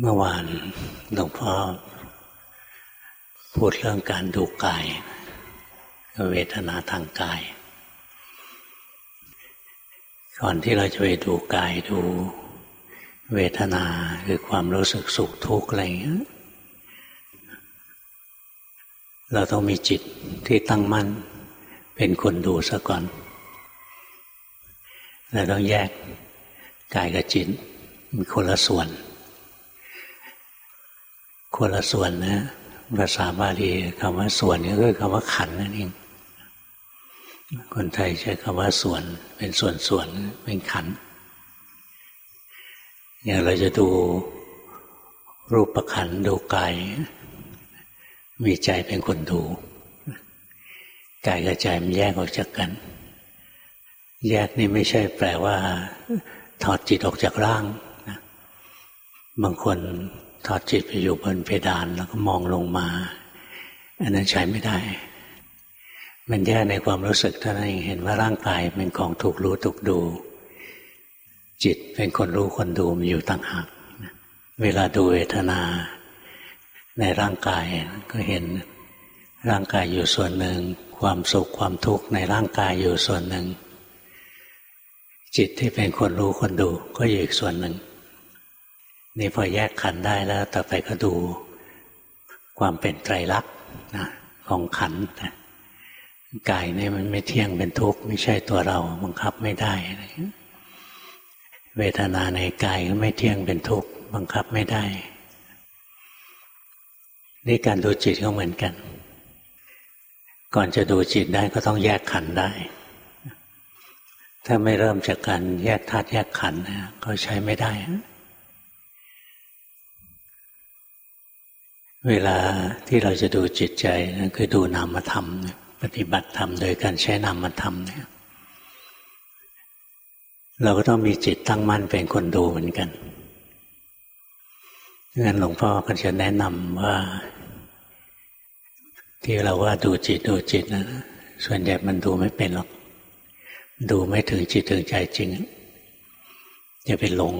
เมื่อวานหลวงพ่อพูดเรื่องการดูกาย เวทนาทางกาย ก่อนที่เราจะไปดูกายดูเวทนาคือความรู้สึกสุขทุกข์อะไรอย่างเงี้ยเราต้องมีจิตที่ตั้งมั่น เป็นคนดูซะก่อนเราต้องแยกกายกับจิตมีคนละส่วน คนละส่วนนะภาษาบาลีคำว่าส่วนก็คือคำว่าขันนั่นเองคนไทยใช้คำว่าส่วน เป็นส่วนส่วนเป็นขันอย่างเราจะดูรูปประขันดูกายมีใจเป็นคนดูกายกับใจมันแยกออกจากกัน แยกนี่ไม่ใช่แปลว่า ถอดจิตออกจากร่างนะบางคน ถอดจิตไปอยู่บนเพดานแล้วก็มองลงมา อันนั้นใช้ไม่ได้ มันแย่ในความรู้สึกเท่านั้นเองเห็นว่าร่างกายเป็นของถูกรู้ถูกดู จิตเป็นคนรู้คนดูมันอยู่ต่างหากเวลาดูเวทนา ในร่างกายก็เห็นร่างกายอยู่ส่วนหนึ่ง ความสุขความทุกข์ในร่างกายอยู่ส่วนหนึ่ง จิตที่เป็นคนรู้คนดูก็อยู่อีกส่วนหนึ่ง นี่พอแยกขันได้แล้ว ต่อไปก็ดูความเป็นไตรลักษณ์ของขันกายนี่มันไม่เที่ยงเป็นทุกข์ไม่ใช่ตัวเราบังคับไม่ได้ เวทนาในกายก็ไม่เที่ยงเป็นทุกข์บังคับไม่ได้ นี่การดูจิตก็เหมือนกัน ก่อนจะดูจิตได้ก็ต้องแยกขันได้ ถ้าไม่เริ่มจากการแยกธาตุแยกขันก็ใช้ไม่ได้ เวลาที่เราจะดูจิตใจนั่นคือดูนามธรรม ปฏิบัติธรรมโดยการใช้นามธรรมเนี่ยเราก็ต้องมีจิตตั้งมั่นเป็นคนดูเหมือนกันงั้นหลวงพ่อก็จะแนะนำว่า ที่เราว่าดูจิตดูจิตนะส่วนใหญ่มันดูไม่เป็นหรอก ดูไม่ถึงจิตถึงใจจริงจะไปหลง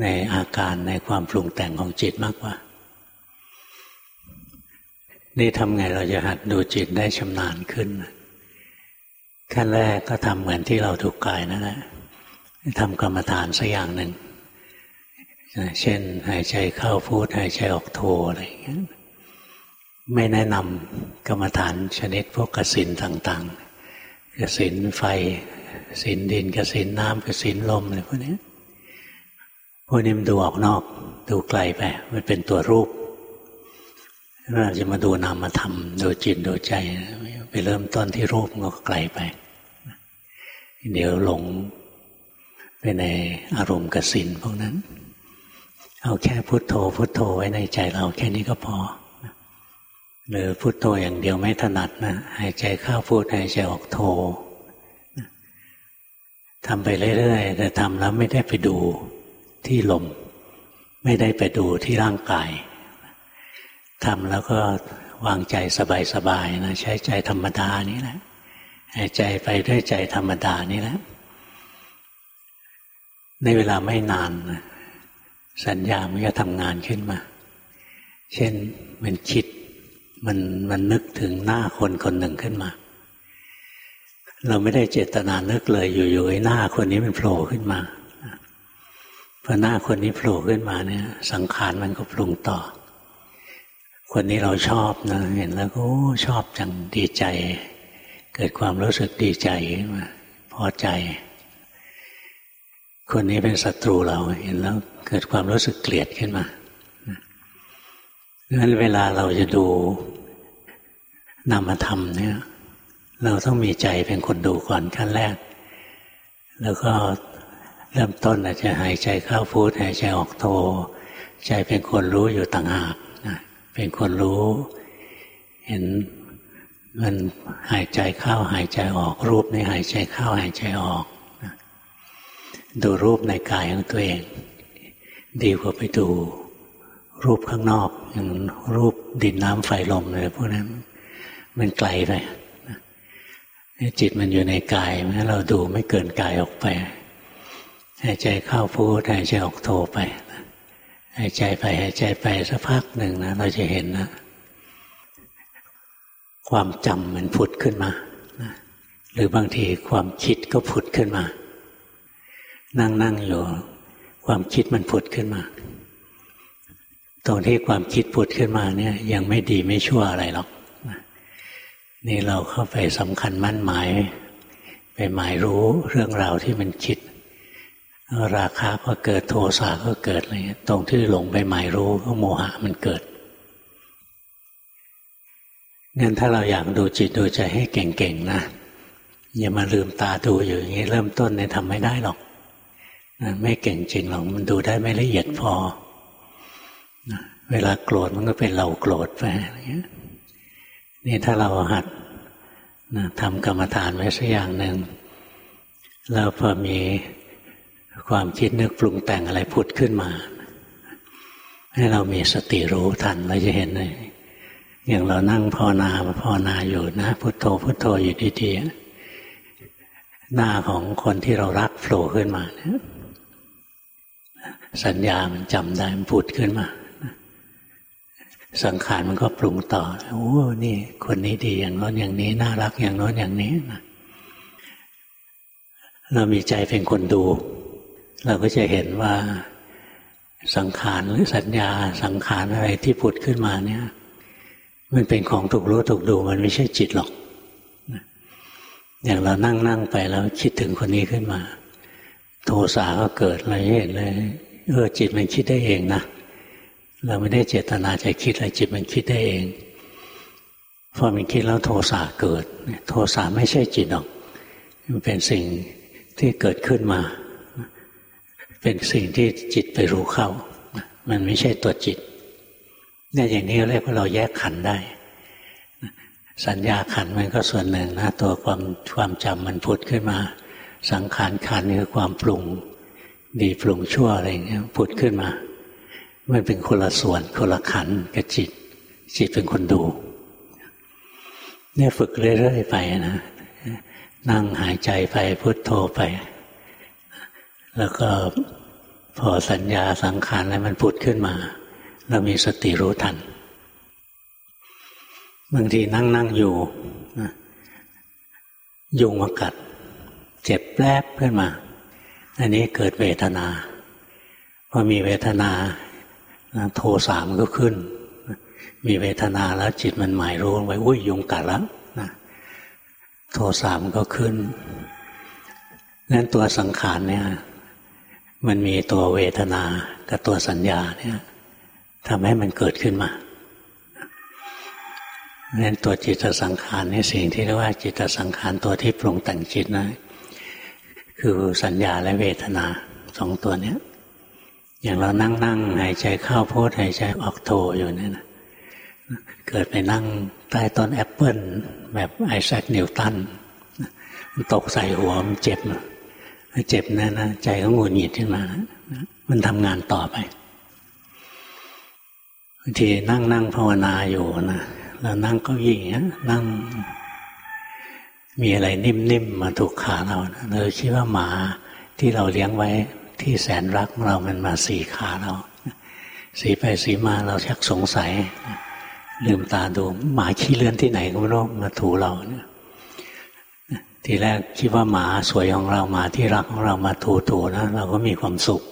ในอาการในความปรุงแต่งของจิตมากกว่า นี่ทำไงเราจะหัดดูจิตได้ชำนาญขึ้น ขั้นแรกก็ทำเหมือนที่เราถูกกายนั่นแหละทำกรรมฐานสักอย่างหนึ่ง เช่น หายใจเข้าพูด หายใจออกโทอะไรอย่างเงี้ยไม่แนะนำกรรมฐานชนิดพวกกสินต่าง ๆ กสินไฟสินดินกสินน้ำกสินลมอะไรพวกนี้พวกนี้มันดูออกนอก ดูไกลไป มันเป็นตัวรูป เราจะมาดูนามธรรมดูจิตดูใจ ไปเริ่มต้นที่รูปก็ไกลไป เดี๋ยวหลงไปในอารมณ์กสินพวกนั้น เอาแค่พุโทโธ พุโทโธไว้ในใจเราแค่นี้ก็พอหรือพุโทโธอย่างเดียวไม่ถนัดนะหายใจเข้าพูดหายใจออกโธทำไปเรื่อยๆแต่ทำแล้วไม่ได้ไปดูที่ลม ไม่ได้ไปดูที่ร่างกาย ทำแล้วก็วางใจสบายๆนะใช้ใจธรรมดานี่แหละหายใจไปด้วยใจธรรมดานี่แหละ ในเวลาไม่นาน สัญญามันจะทำงานขึ้นมา เช่นมันคิดมันมันนึกถึงหน้าคนคนหนึ่งขึ้นมา เราไม่ได้เจตนานึกเลยอยู่ๆไอ้หน้าคนนี้มันโผล่ขึ้นมาพอหน้าคนนี้โผล่ขึ้นมาเนี่ย สังขารมันก็ปรุงต่อ คนนี้เราชอบนะเห็นแล้วก็ชอบจังดีใจ เกิดความรู้สึกดีใจขึ้นมาพอใจ คนนี้เป็นศัตรูเราเห็นแล้วเกิดความรู้สึกเกลียดขึ้นมาดังนั้นเวลาเราจะดูนามธรรมเนี่ย เราต้องมีใจเป็นคนดูก่อนขั้นแรก แล้วก็เริ่มต้นอาจจะหายใจเข้าพูดหายใจออกโท ใจเป็นคนรู้อยู่ต่างหาก เป็นคนรู้ เห็นมันหายใจเข้าหายใจออก รูปในหายใจเข้าหายใจออก ดูรูปในกายของตัวเอง ดีกว่าไปดู รูปข้างนอกอย่างรูปดินน้ำไฟลมเลยพวกนั้น มันไกลไปจิตมันอยู่ในกายแม้เราดูไม่เกินกายออกไปหายใจเข้าพูดหายใจออกโทไป หายใจไปหายใจไปสักพักหนึ่งนะเราจะเห็นนะความจำมันผุดขึ้นมานะหรือบางทีความคิดก็ผุดขึ้นมา นั่งนั่งอยู่ ความคิดมันผุดขึ้นมา ตรงที่ความคิดผุดขึ้นมาเนี่ย ยังไม่ดีไม่ชั่วอะไรหรอกนี่เราเข้าไปสำคัญมั่นหมาย ไปหมายรู้เรื่องราวที่มันคิด ราคาก็เกิดโทสะก็เกิดอะไรเงี้ยตรงที่หลงไปหมายรู้ก็โมหะมันเกิดงั้นถ้าเราอยากดูจิตดูใจให้เก่งๆนะอย่ามาลืมตาดูอยู่อย่างนี้เริ่มต้นเนี่ยทำไม่ได้หรอกนะไม่เก่งจริงหรอกมันดูได้ไม่ละเอียดพอนะเวลาโกรธมันก็เป็นเราโกรธไปเงี้ยนี่ถ้าเราหัดนะทำกรรมฐานไว้สักอย่างหนึ่งแล้วพอมี ความคิดนึกปรุงแต่งอะไรพุดขึ้นมา ให้เรามีสติรู้ทันเราจะเห็นเลยอย่างเรานั่งภาวนาภาวนาอยู่นะพุโทโธพุโทโธอยู่ดีๆหน้าของคนที่เรารักโผล่ขึ้นมาเนี่ยสัญญามันจำได้มันผุดขึ้นมาสังขารมันก็ปรุงต่อ โอ้ นี่ คนนี้ดีอย่างโน้นอย่างนี้ น่ารักอย่างโน้นอย่างนี้นะเรามีใจเป็นคนดู เราก็จะเห็นว่าสังขารหรือสัญญาสังขารอะไรที่ผุดขึ้นมาเนี่ย มันเป็นของถูกรู้ถูกดู มันไม่ใช่จิตหรอก อย่างเรานั่งนั่งไปแล้วคิดถึงคนนี้ขึ้นมา โทสะก็เกิดเราเห็นเลยเออจิตมันคิดได้เองนะเราไม่ได้เจตนาจะคิดอะไรจิตมันคิดได้เองพอมันคิดแล้วโทสะเกิด โทสะไม่ใช่จิตหรอก มันเป็นสิ่งที่เกิดขึ้นมา เป็นสิ่งที่จิตไปรู้เข้า มันไม่ใช่ตัวจิตเนี่ยอย่างนี้เรียกว่าเราแยกขันได้ สัญญาขันมันก็ส่วนหนึ่งนะตัวความความจำมันพุดขึ้นมา สังขารขันคือความปรุงดีปรุงชั่วอะไรอย่างเงี้ยพุดขึ้นมา มันเป็นคนละส่วนคนละขันกับจิต จิตเป็นคนดู เนี่ยฝึกเรื่อยๆไปนะนั่งหายใจไปพุทโธไป แล้วก็พอสัญญาสังขารอะไรมันพุดขึ้นมา เรามีสติรู้ทัน บางทีนั่งนั่งอยู่ยุงมากัด เจ็บแปลบขึ้นมา อันนี้เกิดเวทนาพอมีเวทนาโทสะมันก็ขึ้น มีเวทนาแล้วจิตมันหมายรู้ไว้อุ้ยยุงกัดแล้วนะโทสะมันก็ขึ้นนั้นตัวสังขารเนี่ย มันมีตัวเวทนากับตัวสัญญาเนี่ยทำให้มันเกิดขึ้นมานั้นตัวจิตสังขารนี่สิ่งที่เรียกว่าจิตสังขารตัวที่ปรุงแต่งจิตนะ คือสัญญาและเวทนาสองตัวเนี้ยอย่างเรานั่งนั่งหายใจเข้าพุทหายใจออกโธอยู่เนี่ยนะเกิดไปนั่งใต้ต้นแอปเปิลแบบไอแซคนิวตันมันตกใส่หัวมันเจ็บ เจ็บนั่นนะใจก็หงุดหงิดขึ้นมานะมันทำงานต่อไปบางทีนั่งนั่งภาวนาอยู่นะแล้วนั่งก็ยิ่งนั่ง มีอะไรนิ่มๆมาถูกขาเราเราคิดว่าหมาที่เราเลี้ยงไว้ที่แสนรักเรามันมาสีขาเรา สีไปสีมาเราชักสงสัย ลืมตาดูหมาขี้เลื่อนที่ไหนก็ไม่รู้มาถูเราเนี่ย ทีแรกคิดว่าหมาสวยของเราหมาที่รักของเรามาถูถูนะ เราก็มีความสุข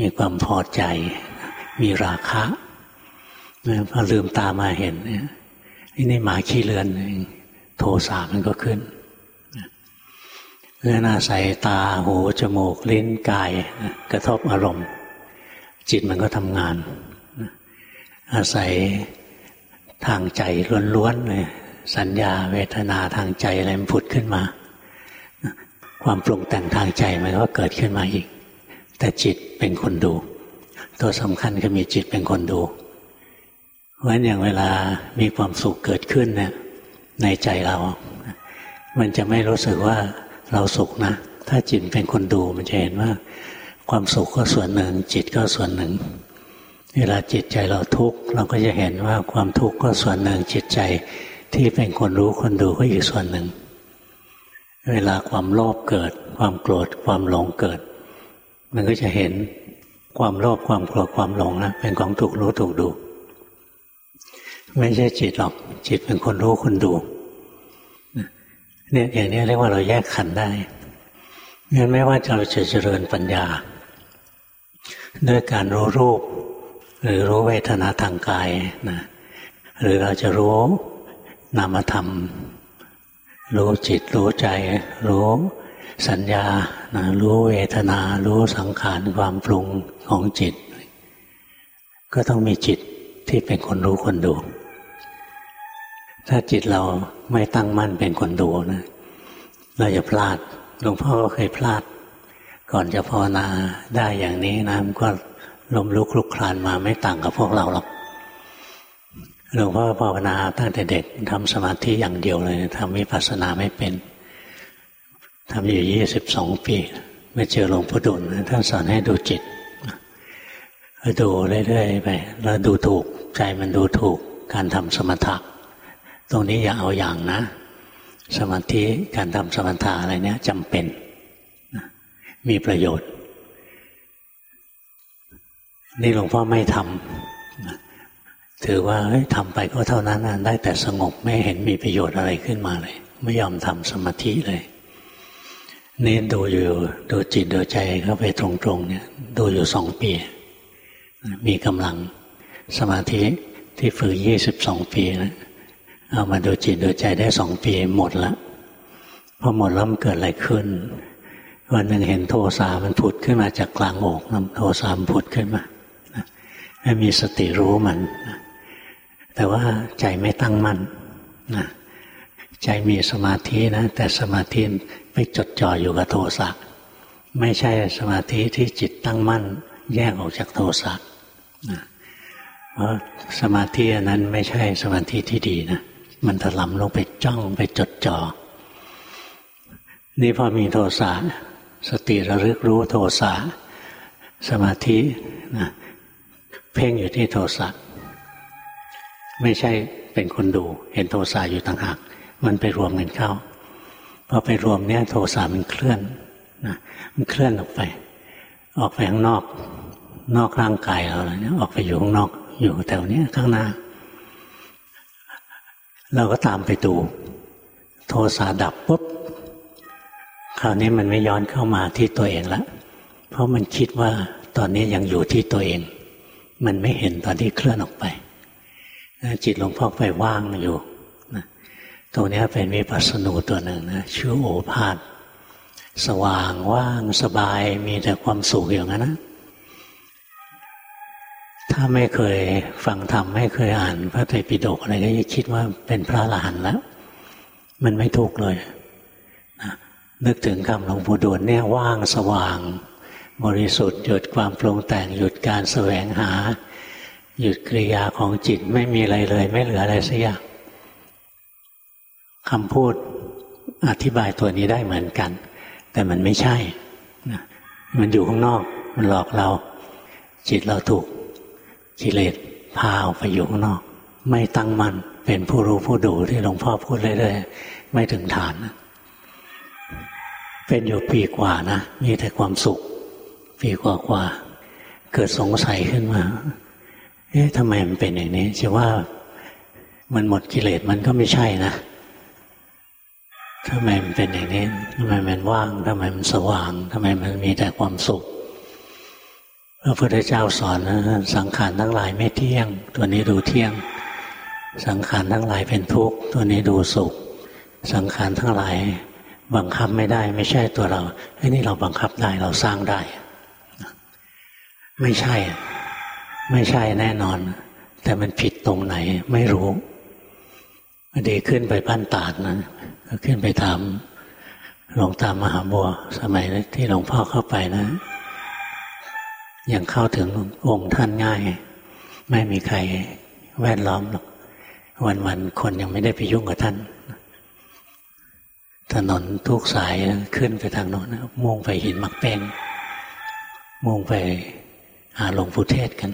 มีความพอใจ มีราคะพอลืมตามาเห็นเนี่ยนี่หมาขี้เลือนโทสะมันก็ขึ้นเพื่ออาศัยตาหูจมูกลิ้นกายกระทบอารมณ์ จิตมันก็ทำงาน อาศัยทางใจล้วนๆเลย สัญญาเวทนาทางใจอะไรมันผุดขึ้นมา ความปรุงแต่งทางใจมันก็เกิดขึ้นมาอีก แต่จิตเป็นคนดู ตัวสำคัญก็มีจิตเป็นคนดูเพราะฉะนั้นอย่างเวลามีความสุขเกิดขึ้นเนี่ยในใจเรา มันจะไม่รู้สึกว่าเราสุขนะ ถ้าจิตเป็นคนดูมันจะเห็นว่า ความสุขก็ส่วนหนึ่ง จิตก็ส่วนหนึ่ง เวลาจิตใจเราทุกข์เราก็จะเห็นว่าความทุกข์ก็ส่วนหนึ่งจิตใจ ที่เป็นคนรู้คนดูก็อีกส่วนหนึ่ง เวลาความโลภเกิด ความโกรธความหลงเกิด มันก็จะเห็นความโลภความโกรธความหลงนะเป็นของถูกรู้ถูกดู ไม่ใช่จิตหรอกจิตเป็นคนรู้คนดูเนี่ยอย่างนี้เรียกว่าเราแยกขันได้งั้นไม่ว่าเราจะเจริญปัญญา ด้วยการรู้รูป หรือรู้เวทนาทางกายนะหรือเราจะรู้ นามธรรม รู้จิตรู้ใจ รู้สัญญานะรู้เวทนา รู้สังขารความปรุงของจิต ก็ต้องมีจิตที่เป็นคนรู้คนดู ถ้าจิตเราไม่ตั้งมั่นเป็นคนดูนะเราจะพลาดหลวงพ่อก็เคยพลาด ก่อนจะภาวนาได้อย่างนี้นะมันก็ล้มลุกคลุกคลานมาไม่ต่างกับพวกเราหรอก หลวงพ่อภาวนาตั้งแต่เด็กทำสมาธิอย่างเดียวเลยทำวิปัสสนาไม่เป็นทำอยู่ยี่สิบสองปีไม่เจอหลวงพ่อดุลท่านสอนให้ดูจิตดูเรื่อยๆไปแล้วดูถูกใจมันดูถูกการทำสมถะตรงนี้อย่าเอาอย่างนะ สมาธิการทำสมถะอะไรเนี้ยจำเป็น มีประโยชน์ นี่หลวงพ่อไม่ทำ ถือว่าทำไปก็เท่านั้นได้แต่สงบไม่เห็นมีประโยชน์อะไรขึ้นมาเลย ไม่ยอมทำสมาธิเลยนี่ดูอยู่ดูจิตดูใจเข้าไปตรงๆ เนี่ย ดูอยู่สองปี มีกำลังสมาธิที่ฝึกยี่สิบสองปีนะเอามาดูจิตดูใจได้สองปีหมดละพอหมดแล้วมันเกิดอะไรขึ้น วันหนึ่งเห็นโทสามันผุดขึ้นมาจากกลางอกน้ำโทสามันผุดขึ้นมาให้มีสติรู้มัน แต่ว่าใจไม่ตั้งมั่นนะใจมีสมาธินะ แต่สมาธิไปจดจ่ออยู่กับโทสะไม่ใช่สมาธิที่จิตตั้งมั่น แยกออกจากโทสะนะเพราะสมาธินั้นไม่ใช่สมาธิที่ดีนะมันถลำลงไปจ้องไปจดจอ่อนี่พอมีโทสะสติระลึกรู้โทสะสมาธินะเพ่งอยู่ที่โทสะ ไม่ใช่เป็นคนดู เห็นโทสะอยู่ต่างหาก มันไปรวมกันเข้าพอไปรวมเนี่ยโทสะมันเคลื่อนนะมันเคลื่อนออกไป ออกไปข้างนอก นอกร่างกายเราเนี่ยออกไปอยู่ข้างนอก อยู่แถวนี้ข้างหน้า เราก็ตามไปดู โทสะดับปุ๊บคราวนี้มันไม่ย้อนเข้ามาที่ตัวเองละ เพราะมันคิดว่าตอนนี้ยังอยู่ที่ตัวเอง มันไม่เห็นตอนที่เคลื่อนออกไป จิตหลวงพ่อไปว่างอยู่ตรงนี้เป็นวิปัสสนูตัวหนึ่งนะชื่อโอภาษสว่างว่างสบายมีแต่ความสุขอย่างนั้นนะถ้าไม่เคยฟังธรรมไม่เคยอ่านพระไตรปิฎกอะไรก็จะคิดว่าเป็นพระอรหันต์แล้ว มันไม่ถูกเลยนะนึกถึงคำหลวงปู่ดูลเนี่ยว่างสว่าง บริสุทธิ์หยุดความปรุงแต่งหยุดการแสวงหา หยุดกริยาของจิตไม่มีอะไรเลย ไม่เหลืออะไรสักอย่างคำพูดอธิบายตัวนี้ได้เหมือนกัน แต่มันไม่ใช่ มันอยู่ข้างนอก มันหลอกเรา จิตเราถูกกิเลสพาออกไปอยู่ข้างนอก ไม่ตั้งมัน่นเป็นผู้รู้ผู้ดูที่หลวงพ่อพูดเรื่อยๆไม่ถึงฐานนะเป็นอยู่ปีกว่านะ มีแต่ความสุข ปีกว่ากว่า เกิดสงสัยขึ้นมา เอ๊ะทำไมมันเป็นอย่างนี้จะว่ามันหมดกิเลสมันก็ไม่ใช่นะทำไมมันเป็นอย่างนี้ทำไมมันว่างทำไมมันสว่างทำไมมันมีแต่ความสุขพระพุทธเจ้าสอนนะสังขารทั้งหลายไม่เที่ยง ตัวนี้ดูเที่ยง สังขารทั้งหลายเป็นทุกข์ ตัวนี้ดูสุข สังขารทั้งหลายบังคับไม่ได้ ไม่ใช่ตัวเราไอ้นี่เราบังคับได้เราสร้างได้ ไม่ใช่ ไม่ใช่แน่นอน แต่มันผิดตรงไหนไม่รู้ดีขึ้นไปบ้านตาดนะก็ขึ้นไปถามหลวงตามหาบัว สมัยที่หลวงพ่อเข้าไปนะยังเข้าถึงองค์ท่านง่าย ไม่มีใครแวดล้อมหรอกวันๆคนยังไม่ได้ไปยุ่งกับท่าน ถนนทุกสายขึ้นไปทางโน้นมุ่งไปหินมักเป็นมุ่งไปหาหลวงปู่เทศกัน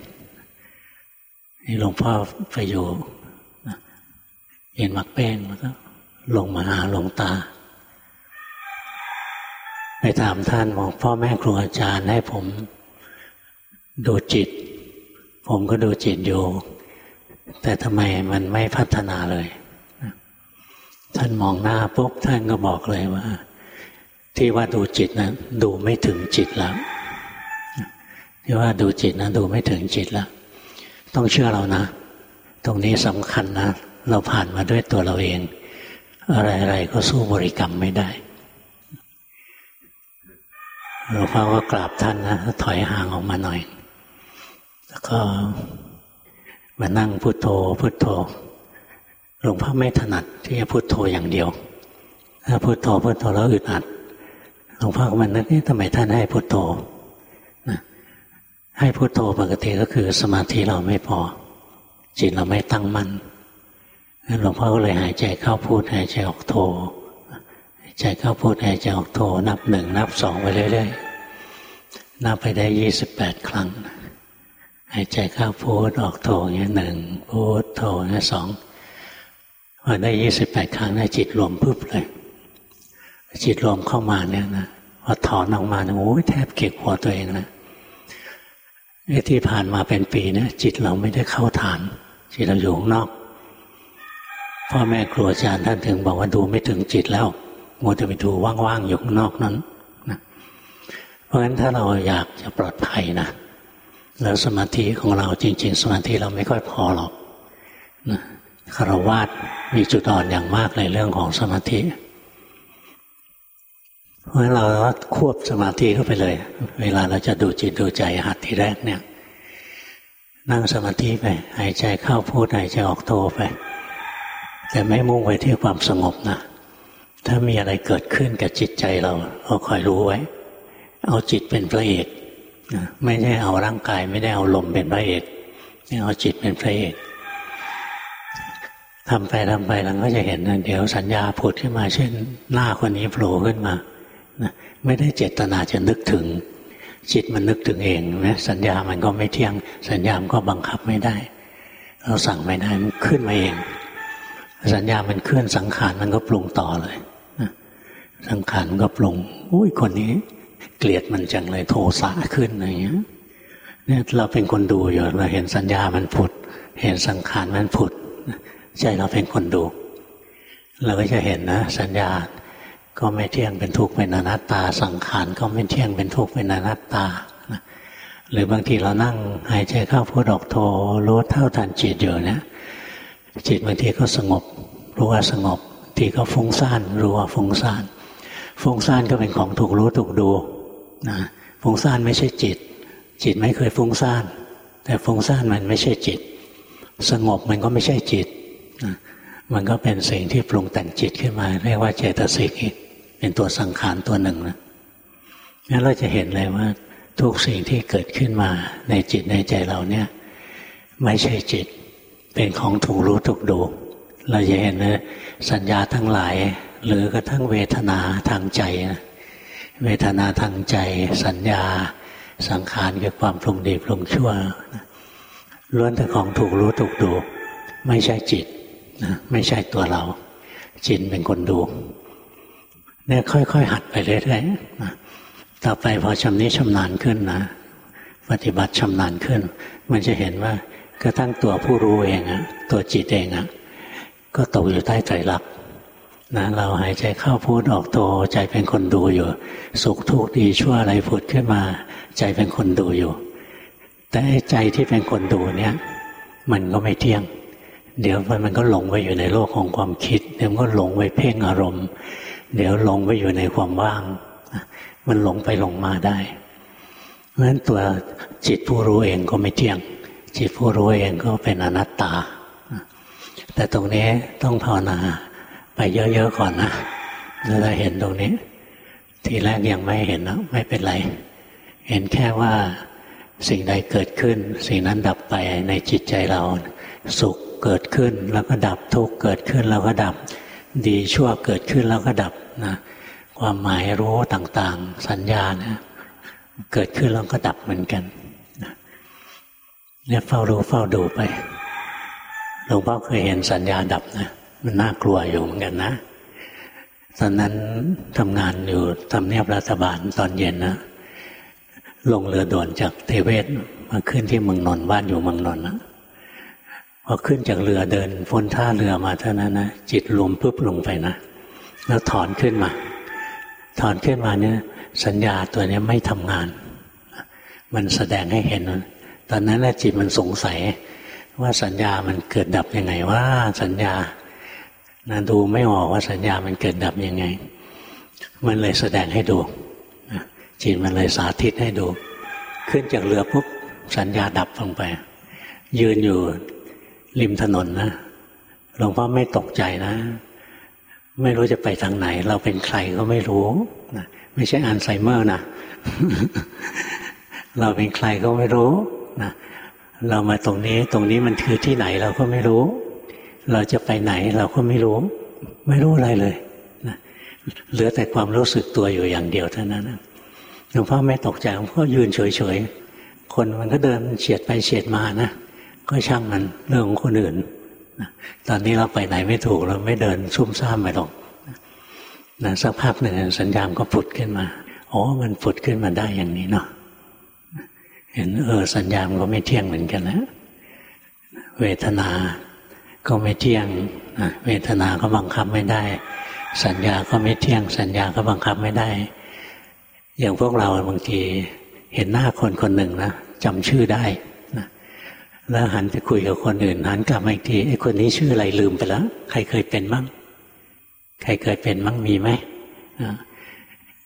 นี่หลวงพ่อไปอยู่เหินมักแป้งแล้วก็ลงมาหาหลวงตา ไปถามท่านบอกพ่อแม่ครูอาจารย์ให้ผมดูจิต ผมก็ดูจิตอยู่ แต่ทำไมมันไม่พัฒนาเลย ท่านมองหน้าปุ๊บท่านก็บอกเลยว่า ที่ว่าดูจิตนะดูไม่ถึงจิตแล้วที่ว่าดูจิตนะดูไม่ถึงจิตแล้ว ต้องเชื่อเรานะ ตรงนี้สำคัญนะ เราผ่านมาด้วยตัวเราเอง อะไรๆก็สู้บริกรรมไม่ได้หลวงพ่อก็กราบท่านนะถอยห่างออกมาหน่อย แล้วก็มานั่งพุโทโธพุโทโธหลวงพ่อไม่ถนัดที่จะพุโทโธอย่างเดียว ถ้าพุโทโธพุโทโธแล้วอึดอัดหลวงพ่อก็มันนึกนี่ทำไมท่านให้พุโทโธ ให้พุโทโธปกติก็คือสมาธิเราไม่พอ จิตเราไม่ตั้งมั่นหลวงพ่อก็เลยหายใจเข้าพูดหายใจออกโธใจเข้าพูดหายใจออกโทนับหนึ่งนับสองไปเรื่อยๆนับไปได้ยี่สิบแปดครั้งหายใจเข้าพูดออกโทเงี้ยหนึ่งพูดโทเงี้ยสองพอได้ยี่สิบแปดครั้งได้จิตรวมพึบเลย จิตรวมเข้ามาเนี่ยนะพอถอนออกมาโอ้ยแทบเก็บหัวตัวเองนะไอ้ ที่ผ่านมาเป็นปีเนี่ยจิตเราไม่ได้เข้าฐาน จิตเราอยู่ข้างนอกพ่อแม่ครูอาจารย์ท่านถึงบอกว่าดูไม่ถึงจิตแล้วมัวจะไปดูว่างๆอยู่ข้างนอกนั้นนะเพราะฉะนั้นถ้าเราอยากจะปลอดภัยนะแล้วสมาธิของเราจริง ๆ สมาธิเราไม่ค่อยพอหรอกนะคารวาสมีจุดอ่อนอย่างมากในเรื่องของสมาธิ เพราะฉะนั้นเราควบสมาธิเข้าไปเลย เวลาเราจะดูจิตดูใจหัดทีแรกเนี่ย นั่งสมาธิไปหายใจเข้าพูดหายใจออกโทไป แต่ไม่มุ่งไปที่ความสงบนะถ้ามีอะไรเกิดขึ้นกับจิตใจเราเราคอยรู้ไว้ เอาจิตเป็นพระเอกไม่ได้เอาร่างกาย ไม่ได้เอาลมเป็นพระเอกเอาจิตเป็นพระเอกทำไปทำไปเราก็จะเห็นเดี๋ยวสัญญาผุดขึ้นมา เช่น หน้าคนนี้โผล่ขึ้นมา ไม่ได้เจตนาจะนึกถึง จิตมันนึกถึงเองนะสัญญามันก็ไม่เที่ยง สัญญามันก็บังคับไม่ได้ เราสั่งไม่ได้มันขึ้นมาเอง สัญญามันเคลื่อนสังขารมันก็ปรุงต่อเลยสังขารก็ปรุงอุ้ยคนนี้ เกลียดมันจังเลยโทสะขึ้นอะไรเงี้ยเนี่ยเราเป็นคนดูอยู่เราเห็นสัญญามันผุด เห็นสังขารมันผุดใจเราเป็นคนดู เราก็จะเห็นนะ สัญญา ก็ไม่เที่ยงเป็นทุกข์เป็นอนัตตา สังขารก็ไม่เที่ยงเป็นทุกข์เป็นอนัตตาหรือบางทีเรานั่งหายใจเข้าพูดออกโทรู้เท่าทันจิตอยู่เนี่ยจิตบางทีก็สงบ รู้ว่าสงบ ทีก็ฟุ้งซ่านรู้ว่าฟุ้งซ่านฟุ้งซ่านก็เป็นของถูกรู้ถูกดูนะฟุ้งซ่านไม่ใช่จิต จิตไม่เคยฟุ้งซ่าน แต่ฟุ้งซ่านมันไม่ใช่จิต สงบมันก็ไม่ใช่จิตนะมันก็เป็นสิ่งที่ปรุงแต่งจิตขึ้นมา เรียกว่าเจตสิก เป็นตัวสังขารตัวหนึ่งนะงั้นเราจะเห็นเลยว่า ทุกสิ่งที่เกิดขึ้นมาในจิตในใจเราเนี่ย ไม่ใช่จิต เป็นของถูกรู้ถูกดู เราจะเห็นเลยสัญญาทั้งหลาย หรือกระทั่งเวทนาทางใจเวทนาทางใจ สัญญา สังขารคือความปรุงดีปรุงชั่วล้วนแต่ของถูกรู้ถูกดู ไม่ใช่จิตนะไม่ใช่ตัวเรา จิตเป็นคนดู เนี่ยค่อย ๆ หัดไปเรื่อยๆต่อไปพอชำนิชำนาญขึ้นนะ ปฏิบัติชำนาญขึ้น มันจะเห็นว่ากระทั่งตัวผู้รู้เองอะตัวจิตเองอะก็ตกอยู่ใต้ใจรักนะเราหายใจเข้าพูดออกโตใจเป็นคนดูอยู่ สุขทุกข์ดีชั่วอะไรผุดขึ้นมา ใจเป็นคนดูอยู่ แต่ใจที่เป็นคนดูเนี่ย มันก็ไม่เที่ยง เดี๋ยวมันก็หลงไปอยู่ในโลกของความคิดเดี๋ยวก็หลงไปเพ่งอารมณ์ เดี๋ยวหลงไปอยู่ในความว่าง มันหลงไปหลงมาได้เพราะฉะนั้นตัวจิตผู้รู้เองก็ไม่เที่ยง จิตผู้รู้เองก็เป็นอนัตตา แต่ตรงนี้ต้องภาวนาไปเยอะๆก่อนนะแล้วเราเห็นตรงนี้ ทีแรกยังไม่เห็นนะไม่เป็นไร เห็นแค่ว่าสิ่งใดเกิดขึ้น สิ่งนั้นดับไปในจิตใจเรา สุขเกิดขึ้นแล้วก็ดับทุกข์เกิดขึ้นแล้วก็ดับ ดีชั่วเกิดขึ้นแล้วก็ดับนะความหมายรู้ต่าง ๆ สัญญานะเกิดขึ้นแล้วก็ดับเหมือนกันเนี่ยเฝ้ารู้เฝ้าดูไปหลวงพ่อเคยเห็นสัญญาดับนะมันน่ากลัวอยู่เหมือนกันนะตอนนั้นทำงานอยู่ทำเนียบรัฐบาลตอนเย็นนะลงเรือด่วนจากเทเวศมาขึ้นที่เมืองนนท์บ้านอยู่เมืองนนท์นะ อขึ้นจากเรือเดินพ้นท่าเรือมาเท่านั้นนะจิตรวมปุ๊บลงไปนะ แล้วถอนขึ้นมา ถอนขึ้นมาเนี่ย สัญญาตัวนี้ไม่ทำงาน มันแสดงให้เห็นตอนนั้นจิตมันสงสัย ว่าสัญญามันเกิดดับยังไงว่าสัญญานะดูไม่ออกว่าสัญญามันเกิดดับยังไง มันเลยแสดงให้ดูจิตมันเลยสาธิตให้ดู ขึ้นจากเรือปุ๊บสัญญาดับลงไป ยืนอยู่ ริมถนนนะหลวงพ่อไม่ตกใจนะ ไม่รู้จะไปทางไหน เราเป็นใครก็ไม่รู้นะไม่ใช่อัลไซเมอร์นะเราเป็นใครก็ไม่รู้นะเรามาตรงนี้ตรงนี้มันคือที่ไหนเราก็ไม่รู้ เราจะไปไหนเราก็ไม่รู้ ไม่รู้อะไรเลยนะเหลือแต่ความรู้สึกตัวอยู่อย่างเดียวเท่านั้นหลวงพ่อไม่ตกใจหลวงพ่อยืนเฉยๆคนมันก็เดินเฉียดไปเฉียดมานะ ก็ช่างมันเรื่องของคนอื่นตอนนี้เราไปไหนไม่ถูกเราไม่เดินซุ่มซ่ามไปหรอกนะสักพักหนึ่งสัญญาณก็ผุดขึ้นมาอ๋อมันผุดขึ้นมาได้อย่างนี้เนาะเห็นเออสัญญาณก็ไม่เที่ยงเหมือนกันนะเวทนา ก็ไม่เที่ยงเวทนาก็บังคับไม่ได้ สัญญาก็ไม่เที่ยง สัญญาก็บังคับไม่ได้ อย่างพวกเราบางทีเห็นหน้าคนคนหนึ่งนะจำชื่อได้ แล้วหันไปคุยกับคนอื่นหันกลับมาอีกทีไอ้คนนี้ชื่ออะไรลืมไปแล้ว ใครเคยเป็นมั้งใครเคยเป็นมั้งมีไหม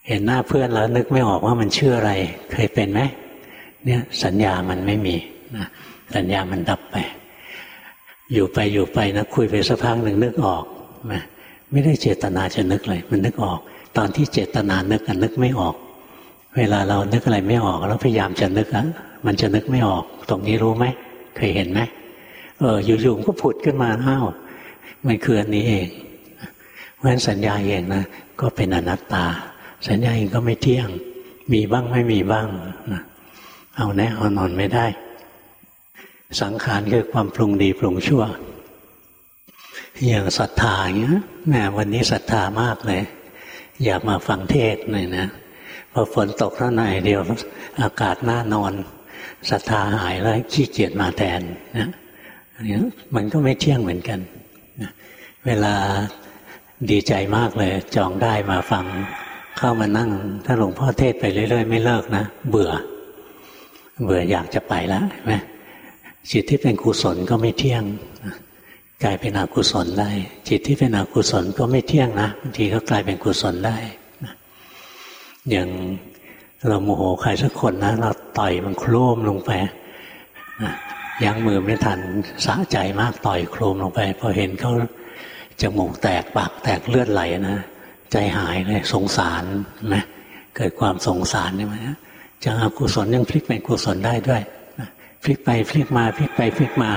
เห็นหน้าเพื่อนแล้วนึกไม่ออกว่ามันชื่ออะไร เคยเป็นไหมเนี่ยสัญญามันไม่มีนะสัญญามันดับไป อยู่ไปอยู่ไปนะคุยไปสักพักหนึ่งนึกออกนะไม่ได้เจตนาจะนึกเลย มันนึกออก ตอนที่เจตนานึกกันนึกไม่ออก เวลาเรานึกอะไรไม่ออก แล้วพยายามจะนึกอะมันจะนึกไม่ออก ตรงนี้รู้ไหม เคยเห็นไหมเอออยู่ๆก็ผุดขึ้นมาอ้าวมันคืออันนี้เองเพราะฉะนั้นสัญญาเองนะก็เป็นอนัตตา สัญญาเองก็ไม่เที่ยง มีบ้างไม่มีบ้างนะเอาแน่เอานอนไม่ได้ สังขารคือความปรุงดีปรุงชั่ว อย่างศรัทธาเงี้ยแมวันนี้ศรัทธามากเลย อยากมาฟังเทศหน่อยนะพอฝนตกเท่าไหร่เดียวอากาศน่านอน ศรัทธาหายแล้วขี้เกียจมาแทนนะนี้มันก็ไม่เที่ยงเหมือนกันนะเวลาดีใจมากเลย จองได้มาฟังเข้ามานั่ง ถ้าหลวงพ่อเทศไปเรื่อย ๆ ไม่เลิกนะ เบื่อ เบื่ออยากจะไปแล้วใช่ไหมจิตที่เป็นกุศลก็ไม่เที่ยงกลายเป็นอกุศลได้ จิตที่เป็นอกุศลก็ไม่เที่ยงนะบางทีก็กลายเป็นกุศลได้อย่าง เราโมโหใครสักคนนะ เราต่อยมันโครมลงไปนะยั้งมือไม่ทันสะใจมากต่อยโครมลงไป พอเห็นเขาจมูกแตกปากแตกเลือดไหลนะใจหายเลยสงสารนะเกิดความสงสารใช่ไหมจากอกุศลยังพลิกเป็นกุศลได้ด้วยพลิกไปพลิกมาพลิกไปพลิกมา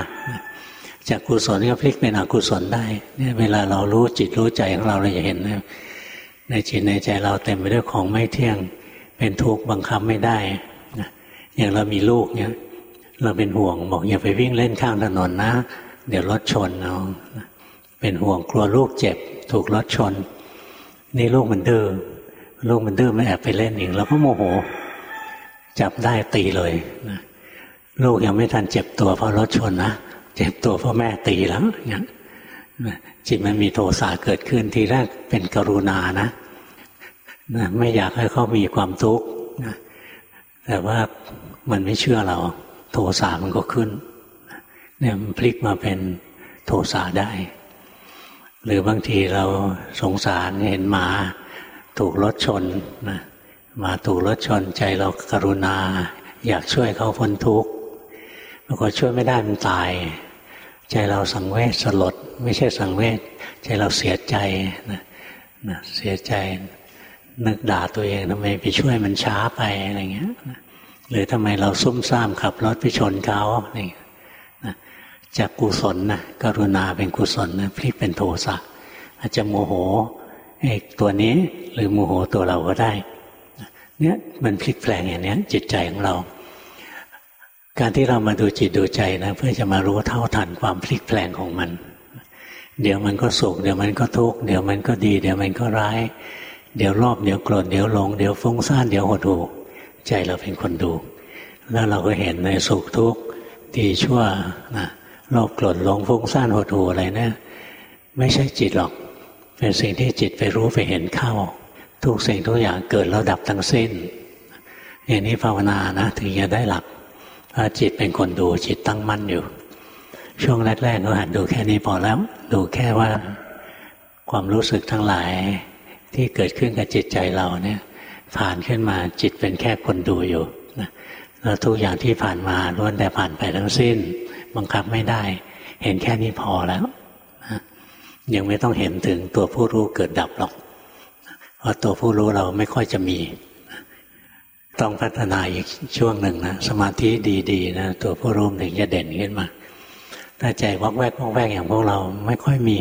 จากกุศลก็พลิกเป็นอกุศลได้เนี่ยเวลาเรารู้จิตรู้ใจของเราเราจะเห็นในจิตในใจเราเต็มไปด้วยของไม่เที่ยง เป็นทุกข์บังคับไม่ได้นะอย่างเรามีลูกเนี่ยเราเป็นห่วงบอกอย่าไปวิ่งเล่นข้างถนนนะ เดี๋ยวรถชนเอาเป็นห่วงกลัวลูกเจ็บ ถูกรถชน นี่ลูกมันดื้อลูกมันดื้อไม่แอบไปเล่นอีกเราก็โมโห จับได้ตีเลยนะลูกยังไม่ทันเจ็บตัวเพราะรถชนนะเจ็บตัวเพราะแม่ตีแล้วเนี่ยจิตมันมีโทสะเกิดขึ้นทีแรกเป็นกรุณานะ นะไม่อยากให้เขามีความทุกข์นะแต่ว่ามันไม่เชื่อเรา โทสะมันก็ขึ้นเนี่ยมันพลิกมาเป็นโทสะได้ หรือบางทีเราสงสารเห็นหมาถูกรถชนนะมาถูกรถชนใจเรากรุณา อยากช่วยเขาพ้นทุกข์ปรากฏช่วยไม่ได้มันตาย ใจเราสังเวชสลด ไม่ใช่สังเวชใจเราเสียใจนะนะเสียใจ นึกด่าตัวเองทำไมไปช่วยมันช้าไปอะไรเงี้ยหรือทำไมเราซุ่มซ่ามขับรถไปชนเขาเนี่จากกุศลนะกรุณาเป็นกุศลนะพลิกเป็นโทสะอาจจะโมโหไอ้ตัวนี้ หรือโมโหตัวเราก็ได้เนี่ยมันพลิกแปลงอย่างนี้จิตใจของเรา การที่เรามาดูจิตดูใจนะเพื่อจะมารู้เท่าทันความพลิกแปลงของมัน เดี๋ยวมันก็สุขเดี๋ยวมันก็ทุกข์เดี๋ยวมันก็ดี เดี๋ยวมันก็ร้าย เดี๋ยวรอบเดี๋ยวโกรธเดี๋ยวหลงเดี๋ยวฟุ้งซ่านเดี๋ยวหดหู่ใจเราเป็นคนดู แล้วเราก็เห็นในสุขทุกข์ดีชั่วนะโลภโกรธหลงฟุ้งซ่านหดหู่อะไรเนี่ยไม่ใช่จิตหรอก เป็นสิ่งที่จิตไปรู้ไปเห็นเข้า ทุกสิ่งทุกอย่างเกิดแล้วดับทั้งสิ้น อย่างนี้ภาวนานะถึงจะได้หลักเพราะจิตเป็นคนดูจิตตั้งมั่นอยู่ ช่วงแรกๆก็หันดูแค่นี้พอแล้ว ดูแค่ว่าความรู้สึกทั้งหลาย ที่เกิดขึ้นกับจิตใจเราเนี่ยผ่านขึ้นมาจิตเป็นแค่คนดูอยู่นะแล้วทุกอย่างที่ผ่านมาล้วนแต่ผ่านไปทั้งสิ้น บังคับไม่ได้ เห็นแค่นี้พอแล้วนะยังไม่ต้องเห็นถึงตัวผู้รู้เกิดดับหรอกเพราะตัวผู้รู้เราไม่ค่อยจะมี ต้องพัฒนาอีกช่วงหนึ่งนะสมาธิดีๆนะตัวผู้รู้ถึงจะเด่นขึ้นมาถ้าใจวักแวกวักแวกอย่างพวกเราไม่ค่อยมี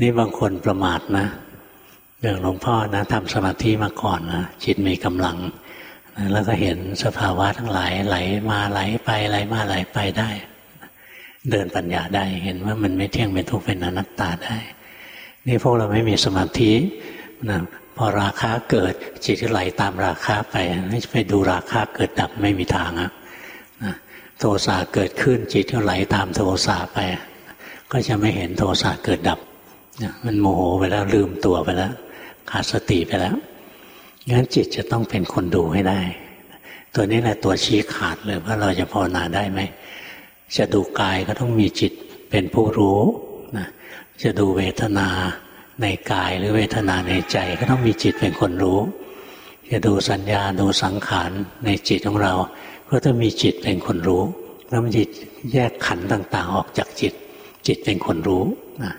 นี่บางคนประมาทนะ อย่างหลวงพ่อนะทำสมาธิมาก่อนนะจิตมีกำลังนะแล้วก็เห็นสภาวะทั้งหลายไหลมาไหลไปไหลมาไหลไปได้ เดินปัญญาได้เห็นว่ามันไม่เที่ยงเป็นทุกข์เป็นอนัตตาได้ นี่พวกเราไม่มีสมาธินะพอราคาเกิดจิตก็ไหลตามราคาไปไม่ไปดูราคาเกิดดับไม่มีทางอะนะโทสะเกิดขึ้นจิตก็ไหลตามโทสะไป ก็จะไม่เห็นโทสะเกิดดับมันโมโหไปแล้วลืมตัวไปแล้ว ขาดสติไปแล้วงั้นจิตจะต้องเป็นคนดูให้ได้ ตัวนี้แหละตัวชี้ขาดเลยว่าเราจะภาวนาได้ไหม จะดูกายก็ต้องมีจิตเป็นผู้รู้นะจะดูเวทนาในกายหรือเวทนาในใจก็ต้องมีจิตเป็นคนรู้ จะดูสัญญาดูสังขารในจิตของเรา ก็ต้องมีจิตเป็นคนรู้ แล้วมันจิตแยกขันต่าง ๆ ออกจากจิต จิตเป็นคนรู้นะ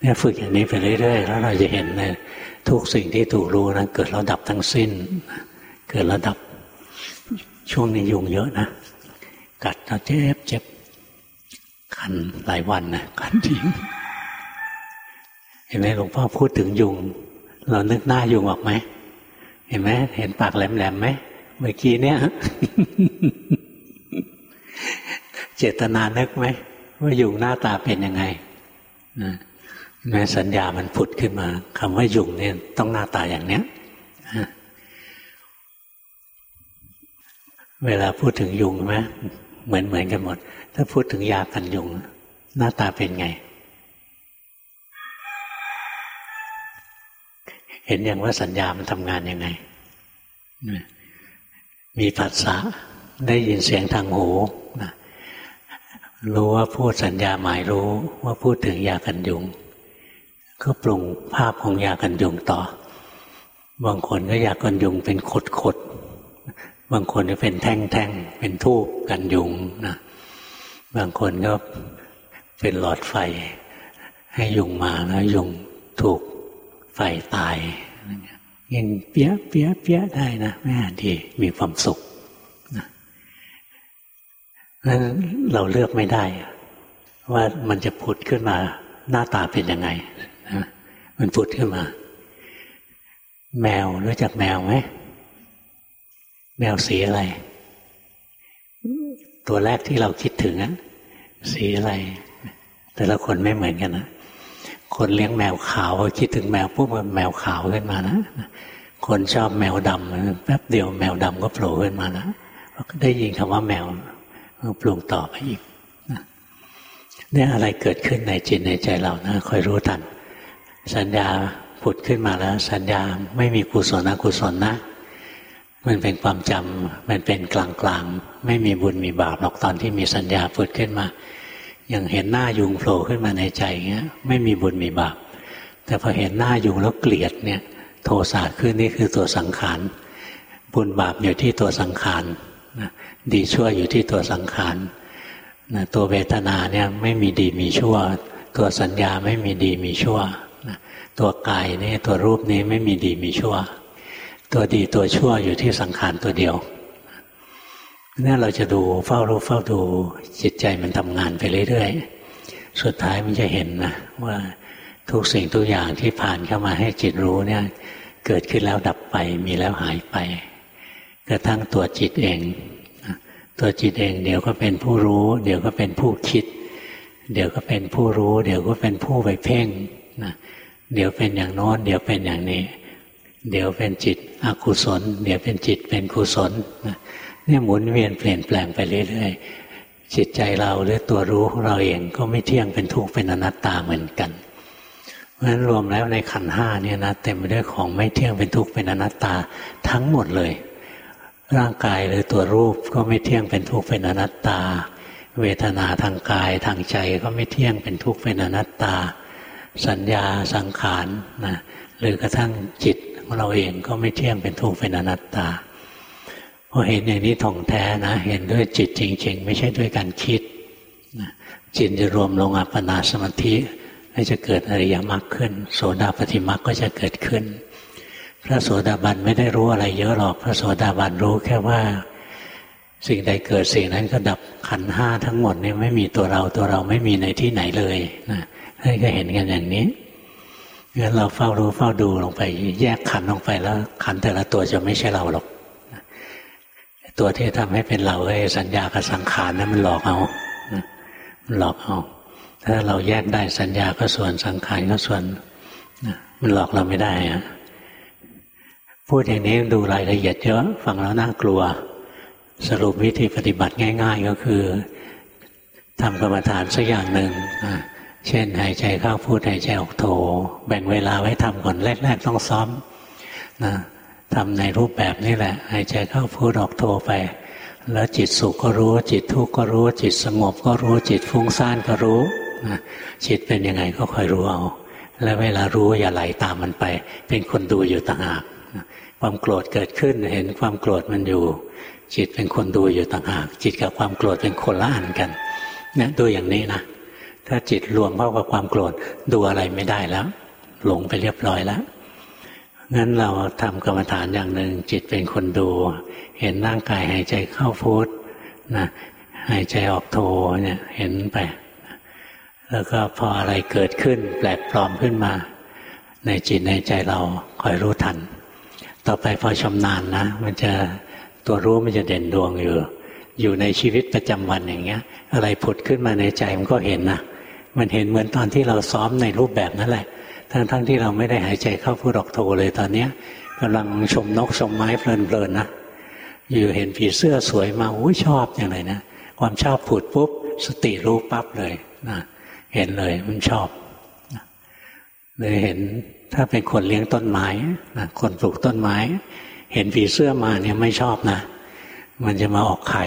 เนี่ยฝึกอย่างนี้ไปเรื่อยๆแล้วเราจะเห็นเลยทุกสิ่งที่ถูกรู้นั้นเกิดแล้วดับทั้งสิ้น เกิดแล้วดับ ช่วงนี้ยุงเยอะนะกัดเราเจ็บเจ็บคันหลายวันนะคันทิ้งเห็นไหมหลวงพ่อพูดถึงยุง เรานึกหน้ายุงออกไหมเห็นไหมเห็นปากแหลมๆไหมเมื่อกี้เนี่ย เจตนานึกไหมว่ายุงหน้าตาเป็นยังไงนะ แม้สัญญามันผุดขึ้นมาคำว่ายุงเนี่ยต้องหน้าตาอย่างเนี้ยเวลาพูดถึงยุงไหมเหมือนเหมือนกันหมด ถ้าพูดถึงยากันยุง หน้าตาเป็นไง เห็นอย่างว่าสัญญามันทำงานยังไง มีผัสสะได้ยินเสียงทางหูรู้ว่าพูดสัญญาหมายรู้ว่าพูดถึงยากันยุง ก็ปรุงภาพของยากันยุงต่อ บางคนก็ยากันยุงเป็นขดขดบางคนก็เป็นแท่งแท่งเป็นทูบกันยุงนะบางคนก็เป็นหลอดไฟ ให้ยุงมาแล้วยุงถูกไฟตายยังเปี้ยเปี้ยเปี้ยได้นะแม่ดีมีความสุขนะนั้นเราเลือกไม่ได้ ว่ามันจะผุดขึ้นมาหน้าตาเป็นยังไง มันผุดขึ้นมา แมวรู้จักแมวไหมแมวสีอะไร ตัวแรกที่เราคิดถึงอะสีอะไร แต่ละคนไม่เหมือนกันนะคนเลี้ยงแมวขาวคิดถึงแมวปุ๊บแมวขาวขึ้นมานะคนชอบแมวดำแป๊บเดียวแมวดำก็โผล่ขึ้นมาแล้วก็ได้ยินคำว่าแมวปรุงต่อไปอีกเนี่ยอะไรเกิดขึ้นในจิตในใจเรานะคอยรู้ทัน สัญญาผุดขึ้นมาแล้ว สัญญาไม่มีกุศลอกุศลนะ มันเป็นความจำมันเป็นกลางกลางไม่มีบุญมีบาปหรอกตอนที่มีสัญญาผุดขึ้นมา อย่างเห็นหน้ายุงโผล่ขึ้นมาในใจเงี้ยไม่มีบุญมีบาป แต่พอเห็นหน้ายุงแล้วเกลียดเนี่ย โทสะขึ้นนี่คือตัวสังขารบุญบาปอยู่ที่ตัวสังขารดีชั่วอยู่ที่ตัวสังขารตัวเวทนาเนี่ยไม่มีดีมีชั่ว ตัวสัญญาไม่มีดีมีชั่ว ตัวกายนี่ตัวรูปนี้ไม่มีดีมีชั่ว ตัวดีตัวชั่วอยู่ที่สังขารตัวเดียวนี่เราจะดูเฝ้ารู้เฝ้าดูจิตใจมันทำงานไปเรื่อยๆสุดท้ายมันจะเห็นนะว่าทุกสิ่งทุกอย่างที่ผ่านเข้ามาให้จิตรู้เนี่ย เกิดขึ้นแล้วดับไปมีแล้วหายไปกระทั่งตัวจิตเอง ตัวจิตเอง เดี๋ยวก็เป็นผู้รู้ เดี๋ยวก็เป็นผู้คิด เดี๋ยวก็เป็นผู้รู้ เดี๋ยวก็เป็นผู้ไปเพ่งนะ เดี๋ยวเป็นอย่างโน้นเดี๋ยวเป็นอย่างนี้ เดี๋ยวเป็นจิตอกุศล เดี๋ยวเป็นจิตเป็นกุศลเนี่ยหมุนเวียนเปลี่ยนแปลงไปเรื่อยๆจิตใจเราหรือตัวรู้ของเราเองก็ไม่เที่ยงเป็นทุกข์เป็นอนัตตาเหมือนกัน เพราะฉะนั้นรวมแล้วในขันห้าเนี่ยนะเต็มไปด้วยของไม่เที่ยงเป็นทุกข์เป็นอนัตตาทั้งหมดเลย ร่างกายหรือตัวรูปก็ไม่เที่ยงเป็นทุกข์เป็นอนัตตา เวทนาทางกายทางใจก็ไม่เที่ยงเป็นทุกข์เป็นอนัตตา สัญญาสังขารนะหรือกระทั่งจิตของเราเองก็ไม่เที่ยงเป็นทุกข์เป็นอนัตตาพอเห็นอย่างนี้ท่องแท้นะ เห็นด้วยจิตจริง ๆ ไม่ใช่ด้วยการคิดจิตจะรวมลงอัปปนาสมาธิก็จะเกิดอริยมรรคขึ้น โสดาปฏิมรรคก็จะเกิดขึ้น พระโสดาบันไม่ได้รู้อะไรเยอะหรอก พระโสดาบันรู้แค่ว่า สิ่งใดเกิดสิ่งนั้นก็ดับขันห้าทั้งหมดเนี่ยไม่มีตัวเราตัวเราไม่มีในที่ไหนเลยนะ ให้ก็เห็นกันอย่างนี้งั้นเราเฝ้ารู้เฝ้าดูลงไป แยกขันลงไปแล้ว ขันแต่ละตัวจะไม่ใช่เราหรอก ตัวที่ทำให้เป็นเราไอ้สัญญากับสังขารนั้นมันหลอกเอามันหลอกเอา ถ้าเราแยกได้สัญญาก็ส่วนสังขารก็ส่วนมันหลอกเราไม่ได้อะพูดอย่างนี้ดูรายละเอียดเยอะฟังแล้วน่ากลัว สรุปวิธีปฏิบัติง่าย ๆ ก็คือทำกรรมฐานสักอย่างหนึ่ง เช่นหายใจเข้าพูดหายใจออกโทแบ่งเวลาไว้ทำก่อนแรก ๆ ต้องซ้อมนะทำในรูปแบบนี้แหละ หายใจเข้าพูดออกโทไป แล้วจิตสุขก็รู้ จิตทุกข์ก็รู้ จิตสงบก็รู้ จิตฟุ้งซ่านก็รู้นะจิตเป็นยังไงก็คอยรู้เอา แล้วเวลารู้อย่าไหลตามมันไป เป็นคนดูอยู่ต่างหากความโกรธเกิดขึ้นเห็นความโกรธมันอยู่ จิตเป็นคนดูอยู่ต่างหาก จิตกับความโกรธเป็นคนละอันกันเนี่ยดูอย่างนี้นะ ถ้าจิตรวมเข้ากับความโกรธดูอะไรไม่ได้แล้ว หลงไปเรียบร้อยแล้วงั้นเราทำกรรมฐานอย่างหนึ่งจิตเป็นคนดู เห็นร่างกายหายใจเข้าพุทนะหายใจออกโทเนี่ยเห็นไป แล้วก็พออะไรเกิดขึ้น แปลกปลอมขึ้นมา ในจิตในใจเราคอยรู้ทัน ต่อไปพอชำนาญนะ มันจะตัวรู้มันจะเด่นดวงอยู่ อยู่ในชีวิตประจำวันอย่างเงี้ย อะไรผุดขึ้นมาในใจมันก็เห็นนะ มันเห็นเหมือนตอนที่เราซ้อมในรูปแบบนั่นแหละ ทั้งๆทที่เราไม่ได้หายใจเข้าพูดออกโทเลยตอนเนี้ยกำลังชมนกชมไม้เพลินๆนะอยู่เห็นผีเสื้อสวยมาอุ้ยชอบอย่างไรนะความชอบผุดปุ๊บ สติรู้ปั๊บเลยนะเห็นเลยมันชอบเลยเห็นถ้าเป็นคนเลี้ยงต้นไม้นะคนปลูกต้นไม้ เห็นผีเสื้อมาเนี่ยไม่ชอบนะ มันจะมาออกไข่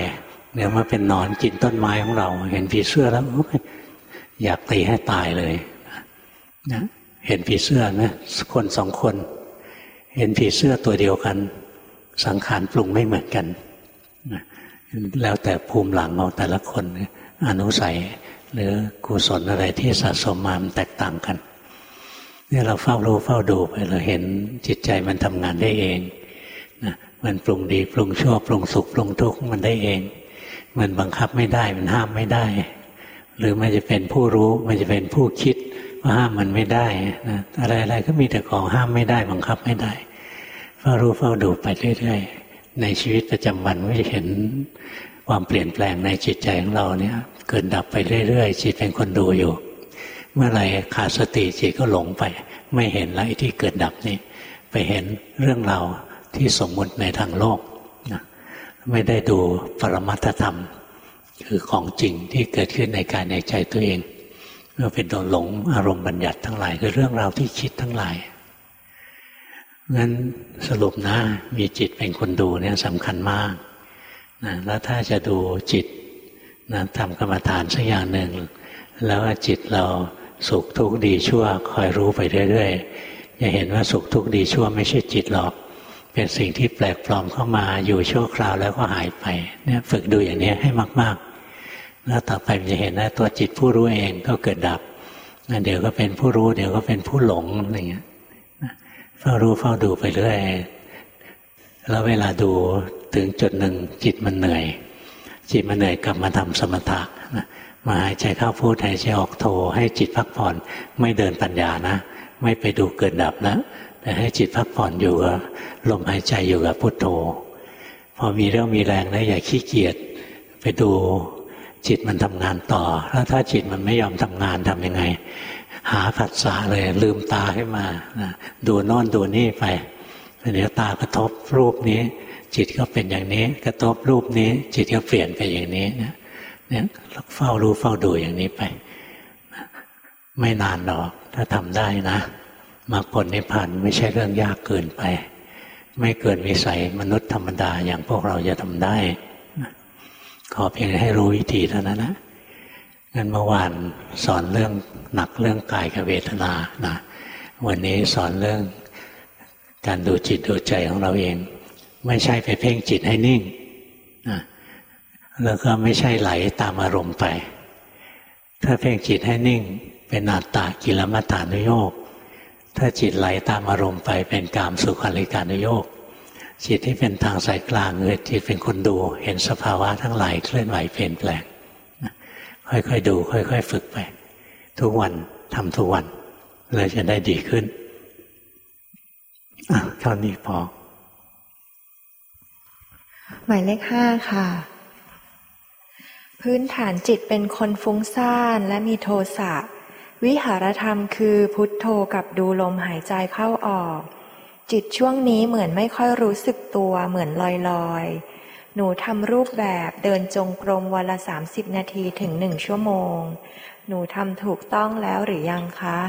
เดี๋ยวมาเป็นนอนกินต้นไม้ของเรา เห็นผีเสื้อแล้ว อยากตีให้ตายเลยนะเห็นผีเสื้อนะคนสองคน เห็นผีเสื้อตัวเดียวกัน สังขารปรุงไม่เหมือนกันนะแล้วแต่ภูมิหลังของแต่ละคนอนุสัย หรือกุศลอะไรที่สะสมมามันแตกต่างกันนี่เราเฝ้ารู้เฝ้าดูไปเราเห็นจิตใจมันทำงานได้เองนะมันปรุงดีปรุงชั่วปรุงสุขปรุงทุกข์มันได้เอง มันบังคับไม่ได้มันห้ามไม่ได้ หรือมันจะเป็นผู้รู้ มันจะเป็นผู้คิดว่าห้ามมันไม่ได้นะอะไรๆก็มีแต่ของห้ามไม่ได้บังคับไม่ได้เฝ้ารู้เฝ้าดูไปเรื่อยๆในชีวิตประจำวันไม่เห็นความเปลี่ยนแปลงในจิตใจของเราเนี่ย เกิดดับไปเรื่อยๆจิตเป็นคนดูอยู่ เมื่อไรขาดสติจิตก็หลงไป ไม่เห็นอะไรที่เกิดดับนี่ไปเห็นเรื่องราวที่สมมุติในทางโลกนะไม่ได้ดูปรมัตธรรม คือของจริงที่เกิดขึ้นในกายในใจตัวเองเมื่อเป็นโดนหลงอารมณ์บัญญัติทั้งหลาย คือเรื่องราวที่คิดทั้งหลายงั้นสรุปนะมีจิตเป็นคนดูเนี่ยสำคัญมากนะแล้วถ้าจะดูจิตนะทำกรรมฐานสักอย่างหนึ่งแล้วจิตเราสุขทุกข์ดีชั่วคอยรู้ไปเรื่อยๆจะเห็นว่าสุขทุกข์ดีชั่วไม่ใช่จิตหรอก เป็นสิ่งที่แปลกปลอมเข้ามาอยู่ชั่วคราวแล้วก็หายไปเนี่ยฝึกดูอย่างนี้ให้มาก ๆ แล้วต่อไปมันจะเห็นว่าตัวจิตผู้รู้เองก็เกิดดับเดี๋ยวก็เป็นผู้รู้ เดี๋ยวก็เป็นผู้หลงอะไรเงี้ยเฝ้ารู้เฝ้าดูไปเรื่อยแล้วเวลาดูถึงจุดหนึ่งจิตมันเหนื่อย จิตมันเหนื่อยกลับมาทำสมถะมาหายใจเข้าพูดหายใจออกโทให้จิตพักผ่อนไม่เดินปัญญานะ ไม่ไปดูเกิดดับนะแต่ให้จิตพักผ่อนอยู่กับลมหายใจอยู่กับพุทโธ พอมีเรื่องมีแรงแล้วอย่าขี้เกียจไปดู จิตมันทำงานต่อ แล้วถ้าจิตมันไม่ยอมทำงานทำยังไง หาผัสสะเลยลืมตาขึ้นมาดูนอนดูนี่ไปเดี๋ยวตากระทบรูปนี้ จิตก็เป็นอย่างนี้ กระทบรูปนี้ จิตก็เปลี่ยนไปอย่างนี้เนี่ยเนี่ยเฝ้ารู้เฝ้าดูอย่างนี้ไป ไม่นานหรอก ถ้าทำได้นะมรรคผลนิพพานไม่ใช่เรื่องยากเกินไป ไม่เกินวิสัยมนุษย์ธรรมดาอย่างพวกเราจะทำได้ ขอเพียงให้รู้วิธีเท่านั้นนะงั้นเมื่อวานสอนเรื่องหนักเรื่องกายกับเวทนานะวันนี้สอนเรื่องการดูจิตดูใจของเราเอง ไม่ใช่ไปเพ่งจิตให้นิ่งนะแล้วก็ไม่ใช่ไหลตามอารมณ์ไป ถ้าเพ่งจิตให้นิ่ง เป็นนาตากิลมัฏฐานุโยกถ้าจิตไหลตามอารมณ์ไปเป็นกามสุขาริการุโยก จิตที่เป็นทางสายกลางคือจิตเป็นคนดู เห็นสภาวะทั้งหลายเคลื่อนไหวเปลี่ยนแปลงค่อยๆดู ค่อย ๆ ฝึกไป ทุกวันทำทุกวันเลยจะได้ดีขึ้นเท่านี้พอ หมายเลขห้าค่ะ พื้นฐานจิตเป็นคนฟุ้งซ่านและมีโทสะวิหารธรรมคือพุทโธกับดูลมหายใจเข้าออก จิตช่วงนี้เหมือนไม่ค่อยรู้สึกตัวเหมือนลอยลอยหนูทำรูปแบบเดินจงกรมวันละสามสิบนาทีถึงหนึ่งชั่วโมง หนูทำถูกต้องแล้วหรือยังคะ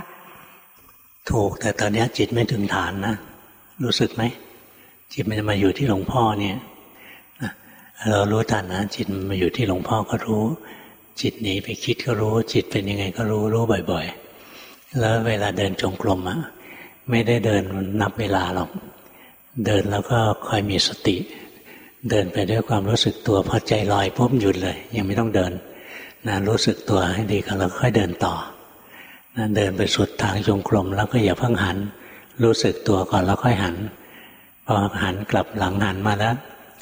ถูกแต่ตอนนี้จิตไม่ถึงฐานนะ รู้สึกไหม จิตมันจะมาอยู่ที่หลวงพ่อเนี่ยเรารู้ทันนะจิตมันมาอยู่ที่หลวงพ่อก็รู้ จิตหนีไปคิดก็รู้ จิตเป็นยังไงก็รู้รู้บ่อย ๆ แล้วเวลาเดินจงกรมอะ ไม่ได้เดินนับเวลาหรอก เดินแล้วก็คอยมีสติ เดินไปด้วยความรู้สึกตัวพอใจลอยปุ๊บหยุดเลย ยังไม่ต้องเดินนะรู้สึกตัวให้ดีก็แล้วค่อยเดินต่อนะเดินไปสุดทางจงกรมแล้วก็อย่าเพิ่งหัน รู้สึกตัวก่อนแล้วค่อยหันพอหันกลับหลังหันมาแล้ว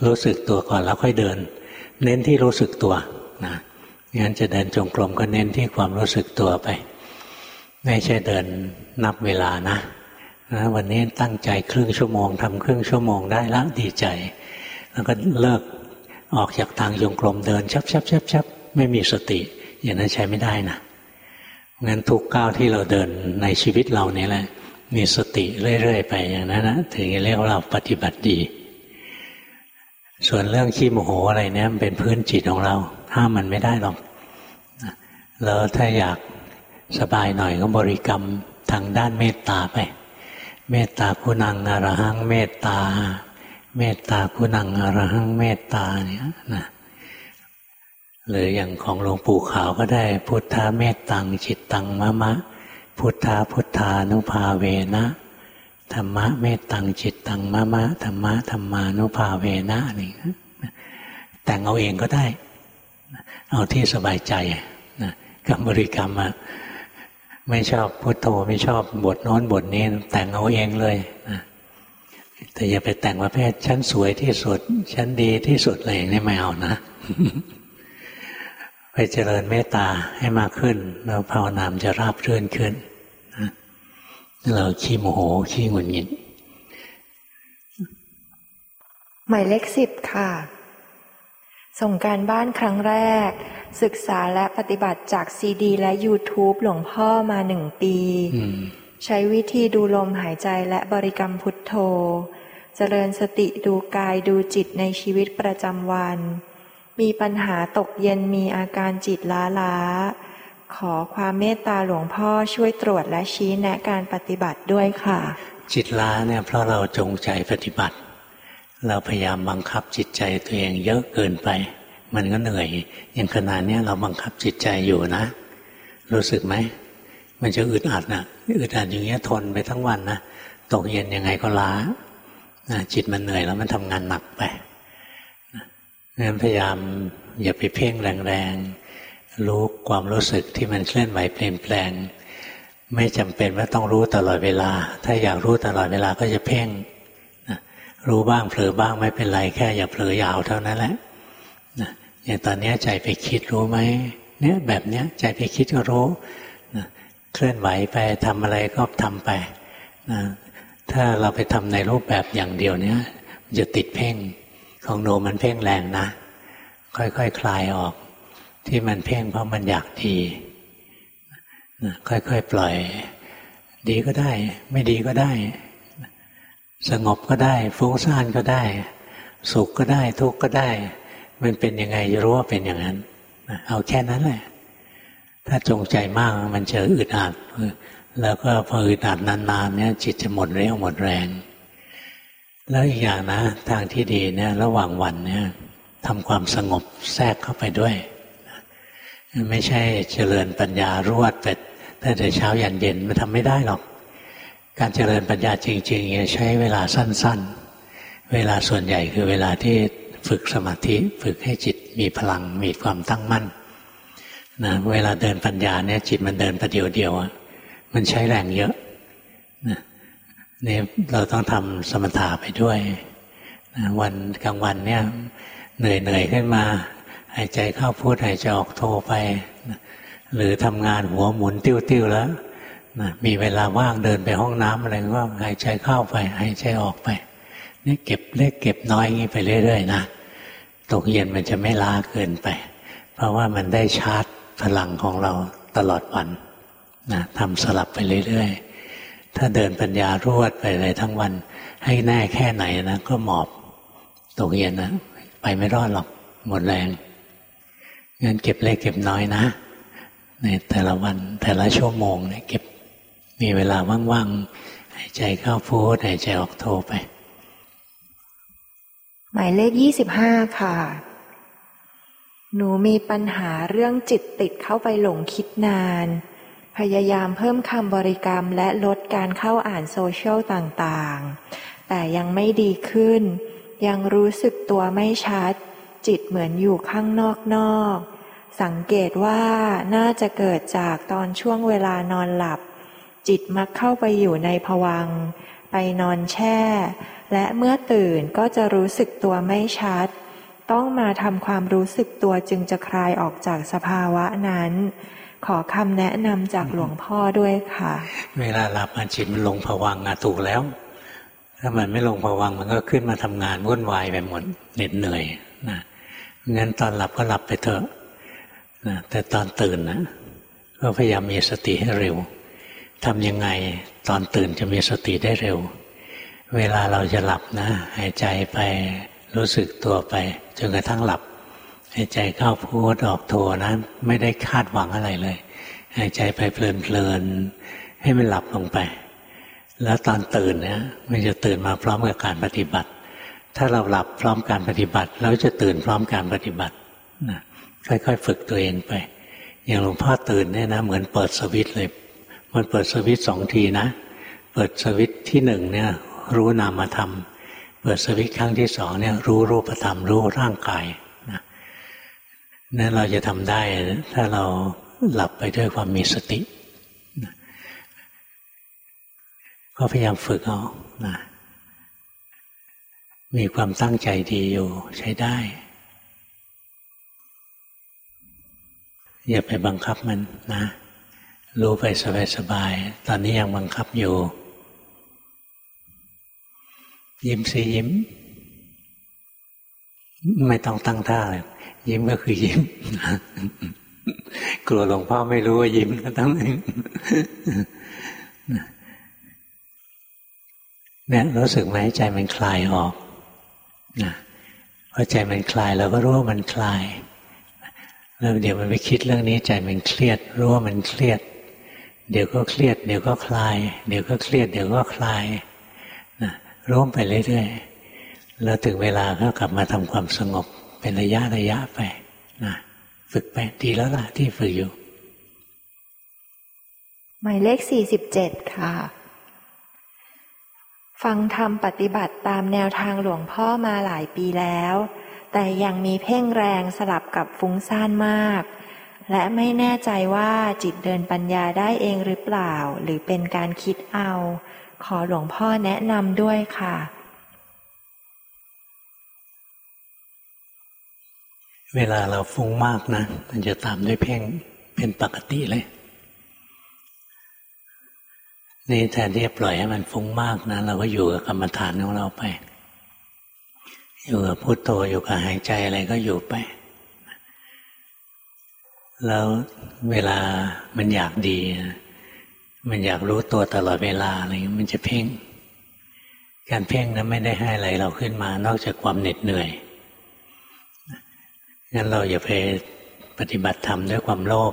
รู้สึกตัวก่อนแล้วค่อยเดิน เน้นที่รู้สึกตัวนะงั้นจะเดินจงกรมก็เน้นที่ความรู้สึกตัวไป ไม่ใช่เดินนับเวลานะ นะวันนี้ตั้งใจครึ่งชั่วโมงทำครึ่งชั่วโมงได้แล้วดีใจ แล้วก็เลิกออกจากทางจงกรมเดิน ชับชับชับชับไม่มีสติ อย่างนั้นใช้ไม่ได้นะงั้นทุกก้าวที่เราเดินในชีวิตเราเนี่ยแหละ มีสติเรื่อยๆไปอย่างนั้นนะถึงจะเรียกว่าเราปฏิบัติดี ส่วนเรื่องขี้โมโหอะไรเนี่ยเป็นพื้นจิตของเราห้ามมันไม่ได้หรอกแล้วถ้าอยากสบายหน่อยก็บริกรรมทางด้านเมตตาไป เมตตาคุณังอรหังเมตตา เมตตาคุณังอรหังเมตตาเนี่ยนะหรืออย่างของหลวงปู่ขาวก็ได้ พุทธาเมตตังจิตตังมะมะ พุทธาพุทธานุภาเวนะธรรมะเมตตังจิตตังมะมะธรรมะธรรมานุภาเวนะนี่แต่งเอาเองก็ได้ เอาที่สบายใจนะกับบริกรรมอะ ไม่ชอบพุโทโธไม่ชอบบทโน้นบทนี้แต่งเอาเองเลยนะแต่อย่าไปแต่งว่าแพทย์ฉันสวยที่สุดฉันดีที่สุดอะไรอย่างนี้ไม่เอานะ ไปเจริญเมตตาให้มากขึ้นเราภาวนามจะราบเรื่นขึ้นนะเราขี้โมโหขี้หงุดหงิดหมายเลขสิบค่ะ ส่งการบ้านครั้งแรก ศึกษาและปฏิบัติจากซีดี และ YouTube หลวงพ่อมาหนึ่งปี ใช้วิธีดูลมหายใจและบริกรรมพุทโธ เจริญสติดูกายดูจิตในชีวิตประจำวัน มีปัญหาตกเย็นมีอาการจิตล้าล้า ขอความเมตตาหลวงพ่อช่วยตรวจและชี้แนะการปฏิบัติด้วยค่ะ จิตล้าเนี่ยเพราะเราจงใจปฏิบัติ เราพยายามบังคับจิตใจตัวเองเยอะเกินไป มันก็เหนื่อยอย่างขนาดนี้เราบังคับจิตใจอยู่นะ รู้สึกไหม มันจะอึดอัดนะอึดอัดอย่างเงี้ยทนไปทั้งวันนะตกเย็นยังไงก็ล้าจิตมันเหนื่อยแล้วมันทำงานหนักไปงั้นพยายามอย่าไปเพ่งแรงๆ รู้ความรู้สึกที่มันเคลื่อนไหวเปลี่ยนแปลง ไม่จำเป็นว่าต้องรู้ตลอดเวลา ถ้าอยากรู้ตลอดเวลาก็จะเพ่ง รู้บ้างเผลอบ้างไม่เป็นไรแค่อย่าเผลอยาวเท่านั้นแหละนะอย่างตอนนี้ใจไปคิดรู้ไหมเนี่ยแบบเนี้ยใจไปคิดก็รู้นะเคลื่อนไหวไปทำอะไรก็ทำไปนะถ้าเราไปทำในรูปแบบอย่างเดียวเนี้ยมันจะติดเพ่งของโนมันเพ่งแรงนะ ค่อยๆคคลายออก ที่มันเพ่งเพราะมันอยากดีนะค่อยๆปล่อย ดีก็ได้ ไม่ดีก็ได้ สงบก็ได้ ฟุ้งซ่านก็ได้ สุขก็ได้ ทุกข์ก็ได้ มันเป็นยังไงรู้ว่าเป็นอย่างนั้นเอาแค่นั้นแหละ ถ้าจงใจมากมันจะอึดอัดแล้วก็พออึดอัดนานๆเนี่ยจิตจะหมดเรี่ยวหมดแรง แล้วอีกอย่างนะ ทางที่ดีเนี่ย ระหว่างวันเนี่ยทำความสงบแทรกเข้าไปด้วย ไม่ใช่เจริญปัญญารวดไปตั้งแต่เช้ายันเย็นมันทำไม่ได้หรอก การเจริญปัญญาจริงๆใช้เวลาสั้น ๆ เวลาส่วนใหญ่คือเวลาที่ฝึกสมาธิฝึกให้จิตมีพลังมีความตั้งมั่นนะเวลาเดินปัญญาเนี่ยจิตมันเดินประเดียวเดียวมันใช้แรงเยอะนะนี่เราต้องทำสมถะไปด้วยนะวันกลางวันเนี่ยเหนื่อยเหนื่อยขึ้นมา หายใจเข้าพูดหายใจออกโทไปนะหรือทำงานหัวหมุนติ้วๆแล้ว นะมีเวลาว่างเดินไปห้องน้ำอะไรก็หายใจเข้าไปหายใจออกไปนี่เก็บเล็กเก็บน้อยอย่างนี้ไปเรื่อยๆนะตกเย็นมันจะไม่ล้าเกินไป เพราะว่ามันได้ชาร์จพลังของเราตลอดวันนะทำสลับไปเรื่อยๆ ถ้าเดินปัญญารวดไปเลยทั้งวัน ให้แน่แค่ไหนนะก็หมอบ ตกเย็นนะไปไม่รอดหรอกหมดแรงเงินเก็บเล็กเก็บน้อยนะในแต่ละวันแต่ละชั่วโมงเนี่ยเก็บ มีเวลาว่างๆหายใจเข้าพูดหายใจออกโทไป หมายเลขยี่สิบห้าค่ะ หนูมีปัญหาเรื่องจิตติดเข้าไปหลงคิดนาน พยายามเพิ่มคำบริกรรมและลดการเข้าอ่านโซเชียลต่างๆ แต่ยังไม่ดีขึ้น ยังรู้สึกตัวไม่ชัด จิตเหมือนอยู่ข้างนอกๆสังเกตว่าน่าจะเกิดจากตอนช่วงเวลานอนหลับ จิตมักเข้าไปอยู่ในผวัง ไปนอนแช่ และเมื่อตื่นก็จะรู้สึกตัวไม่ชัด ต้องมาทำความรู้สึกตัวจึงจะคลายออกจากสภาวะนั้น ขอคำแนะนำจากหลวงพ่อด้วยค่ะ เวลาหลับมันจิตมันลงผวังอะถูกแล้ว ถ้ามันไม่ลงผวังมันก็ขึ้นมาทำงานวุ่นวายไปหมดเหน็ดเหนื่อยนะงั้นตอนหลับก็หลับไปเถอะนะแต่ตอนตื่นนะก็พยายามมีสติให้เร็ว ทำยังไงตอนตื่นจะมีสติได้เร็ว เวลาเราจะหลับนะ หายใจไปรู้สึกตัวไปจนกระทั่งหลับ หายใจเข้าพูดออกโทนะไม่ได้คาดหวังอะไรเลย หายใจไปเพลินๆให้มันหลับลงไป แล้วตอนตื่นเนี่ยมันจะตื่นมาพร้อมกับการปฏิบัติ ถ้าเราหลับพร้อมการปฏิบัติเราจะตื่นพร้อมการปฏิบัตินะค่อยๆ ฝึกตัวเองไป อย่างหลวงพ่อตื่นเนี่ยนะ เหมือนเปิดสวิตเลย มันเปิดสวิตสองทีนะ เปิดสวิตที่หนึ่งเนี่ย รู้นามธรรม เปิดสวิตครั้งที่สองเนี่ย รู้รูปธรรม รู้ร่างกายนะนั่นเราจะทำได้ ถ้าเราหลับไปด้วยความมีสตินะก็พยายามฝึกเอานะมีความตั้งใจดีอยู่ใช้ได้ อย่าไปบังคับมันนะ รู้ไปสบายๆ ตอนนี้ยังบังคับอยู่ ยิ้มสิยิ้ม ไม่ต้องตั้งท่าเลยยิ้มก็คือยิ้ม กลัวหลวงพ่อไม่รู้ว่ายิ้มก็ต้องเนี่ยรู้สึกไหมใจมันคลายออกนะพอใจมันคลายเราก็รู้ว่ามันคลายแล้วเดี๋ยวมันไปคิดเรื่องนี้ใจมันเครียด รู้ว่ามันเครียด เดี๋ยวก็เครียด เดี๋ยวก็คลาย เดี๋ยวก็เครียด เดี๋ยวก็คลายร่วมไปเรื่อยๆแล้วถึงเวลาก็กลับมาทำความสงบเป็นระยะระยะไปนะฝึกไปดีแล้วล่ะที่ฝึกอยู่ หมายเลขสี่สิบเจ็ดค่ะ ฟังธรรมปฏิบัติตามแนวทางหลวงพ่อมาหลายปีแล้ว แต่ยังมีเพ่งแรงสลับกับฟุ้งซ่านมาก และไม่แน่ใจว่าจิตเดินปัญญาได้เองหรือเปล่า หรือเป็นการคิดเอา ขอหลวงพ่อแนะนำด้วยค่ะ เวลาเราฟุ้งมากนะ มันจะตามด้วยเพ่งเป็นปกติเลย นี่แทนที่จะปล่อยให้มันฟุ้งมากนะ เราก็อยู่กับกรรมฐานของเราไป อยู่กับพุโทโธอยู่กับหายใจอะไรก็อยู่ไป แล้วเวลามันอยากดี มันอยากรู้ตัวตลอดเวลาอะไรมันจะเพ่ง การเพ่งนั้นไม่ได้ให้อะไรเราขึ้นมา นอกจากความเหน็ดเหนื่อยงั้นเราอย่าไปปฏิบัติธรรมด้วยความโลภ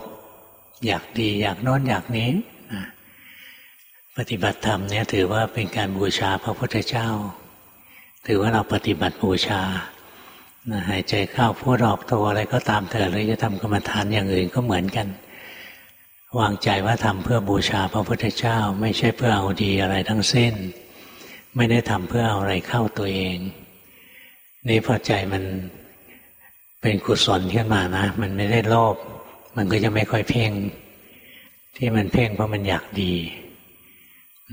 อยากดีอยากโน้นอยากนี้ปฏิบัติธรรมเนี่ยถือว่าเป็นการบูชาพระพุทธเจ้า ถือว่าเราปฏิบัติบูชา หายใจเข้าพูดออกตัวอะไรก็ตามเถอะหรือจะทำกรรมฐานอย่างอื่นก็เหมือนกัน วางใจว่าทำเพื่อบูชาพระพุทธเจ้า ไม่ใช่เพื่อเอาดีอะไรทั้งสิ้น ไม่ได้ทำเพื่อเอาอะไรเข้าตัวเองนี่พอใจมันเป็นกุศลขึ้นมานะ มันไม่ได้โลภมันก็จะไม่ค่อยเพ่ง ที่มันเพ่งเพราะมันอยากดี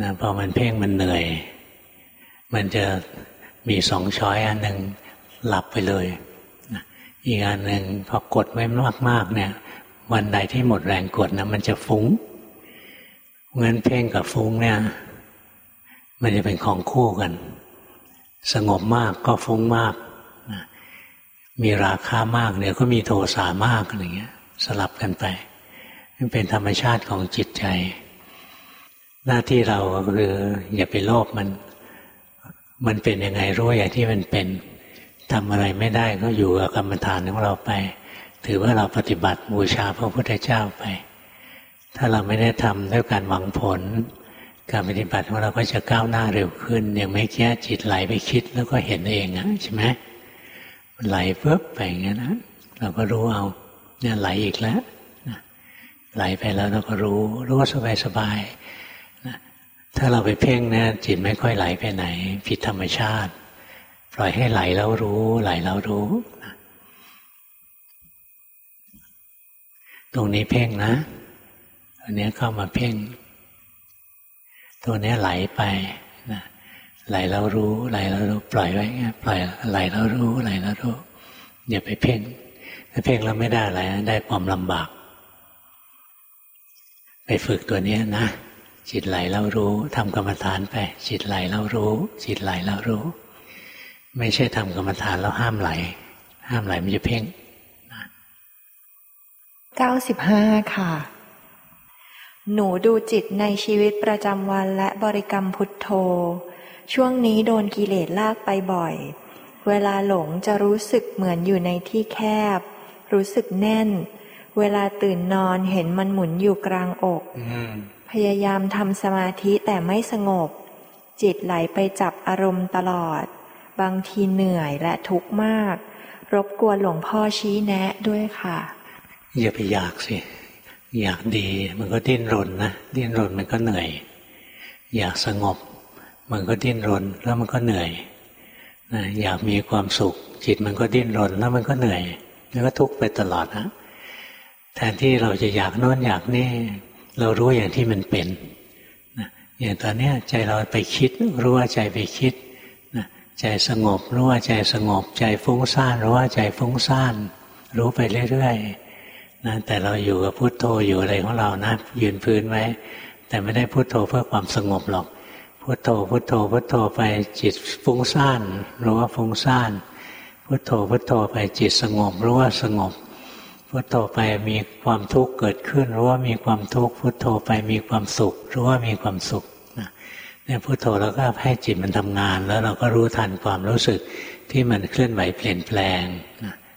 นะพอมันเพ่งมันเหนื่อย มันจะมีสองช้อยอันหนึ่ง หลับไปเลยอีกอันหนึ่งพอกดไว้มากๆเนี่ย วันใดที่หมดแรงกดนะมันจะฟุง้งเงินเพ่งกับฟุ้งเนี่ย มันจะเป็นของคู่กัน สงบมากก็ฟุ้งมาก มีราคามากเนี่ยก็มีโทสามากอะไรเงี้ย สลับกันไปมันเป็นธรรมชาติของจิตใจ หน้าที่เราคืออย่าไปโลภมัน มันเป็นยังไงรู้อย่างที่มันเป็น ทำอะไรไม่ได้ก็อยู่กับกรรมฐานของเราไป ถือว่าเราปฏิบัติบูชาพระพุทธเจ้าไป ถ้าเราไม่ได้ทำด้วยการหวังผล การปฏิบัติของเราก็จะก้าวหน้าเร็วขึ้น อย่างไม่แก้จิตไหลไปคิดแล้วก็เห็นเองอะใช่ไหมไหลเพิบไปอย่างนี้นะเราก็รู้เอาเนี่ยไหลอีกแล้วไหลไปแล้วเราก็รู้รู้ว่าสบายสบายถ้าเราไปเพ่งเนี่ยจิตไม่ค่อยไหลไปไหน ผิดธรรมชาติ ปล่อยให้ไหลแล้วรู้ ไหลแล้วรู้ตรงนี้เพ่งนะอันนี้เข้ามาเพ่ง ตัวนี้ไหลไปนะไหลแล้วรู้ ไหลแล้วรู้ ปล่อยไว้ปล่อยไหลแล้วรู้ ไหลแล้วรู้อย่าไปเพ่งถ้าเพ่งแล้วไม่ได้อะไรได้ความลำบาก ไปฝึกตัวนี้นะจิตไหลแล้วรู้ทำกรรมฐานไป จิตไหลแล้วรู้ จิตไหลแล้วรู้ ไม่ใช่ทำกรรมฐานแล้วห้ามไหล ห้ามไหลมันจะเพ่งเก้าสิบห้าค่ะ หนูดูจิตในชีวิตประจำวันและบริกรรมพุทโธ ช่วงนี้โดนกิเลสลากไปบ่อย เวลาหลงจะรู้สึกเหมือนอยู่ในที่แคบ รู้สึกแน่น เวลาตื่นนอนเห็นมันหมุนอยู่กลางอกพยายามทำสมาธิแต่ไม่สงบ จิตไหลไปจับอารมณ์ตลอด บางทีเหนื่อยและทุกข์มาก รบกวนหลวงพ่อชี้แนะด้วยค่ะ อย่าไปอยากสิ อยากดีมันก็ดิ้นรนนะดิ้นรนมันก็เหนื่อย อยากสงบ มันก็ดิ้นรนแล้วมันก็เหนื่อยนะอยากมีความสุข จิตมันก็ดิ้นรนแล้วมันก็เหนื่อยแล้วก็ทุกข์ไปตลอดนะแทนที่เราจะอยากโน้นอยากนี่ เรารู้อย่างที่มันเป็นอย่างตอนนี้ใจเราไปคิด รู้ว่าใจไปคิด ใจสงบรู้ว่าใจสงบ ใจฟุ้งซ่านรู้ว่าใจฟุ้งซ่านรู้ไปเรื่อยๆนะแต่เราอยู่กับพุโทโธอยู่อะไรของเรานะยืนพื้นไว้ แต่ไม่ได้พุโทโธเพื่อความสงบหรอกพุทโธพุทโธพุทโธไปจิตฟุ้งซ่านรู้ว่าฟุ้งซ่านพุทโธพุทโธไปจิตสงบรู้ว่าสงบพุทโธไปมีความทุกข์เกิดขึ้นรู้ว่ามีความทุกข์พุทโธไปมีความสุขรู้ว่ามีความสุข เนี่ยพุทโธแล้วก็ให้จิตมันทำงาน แล้วเราก็รู้ทันความรู้สึกที่มันเคลื่อนไหวเปลี่ยนแปลง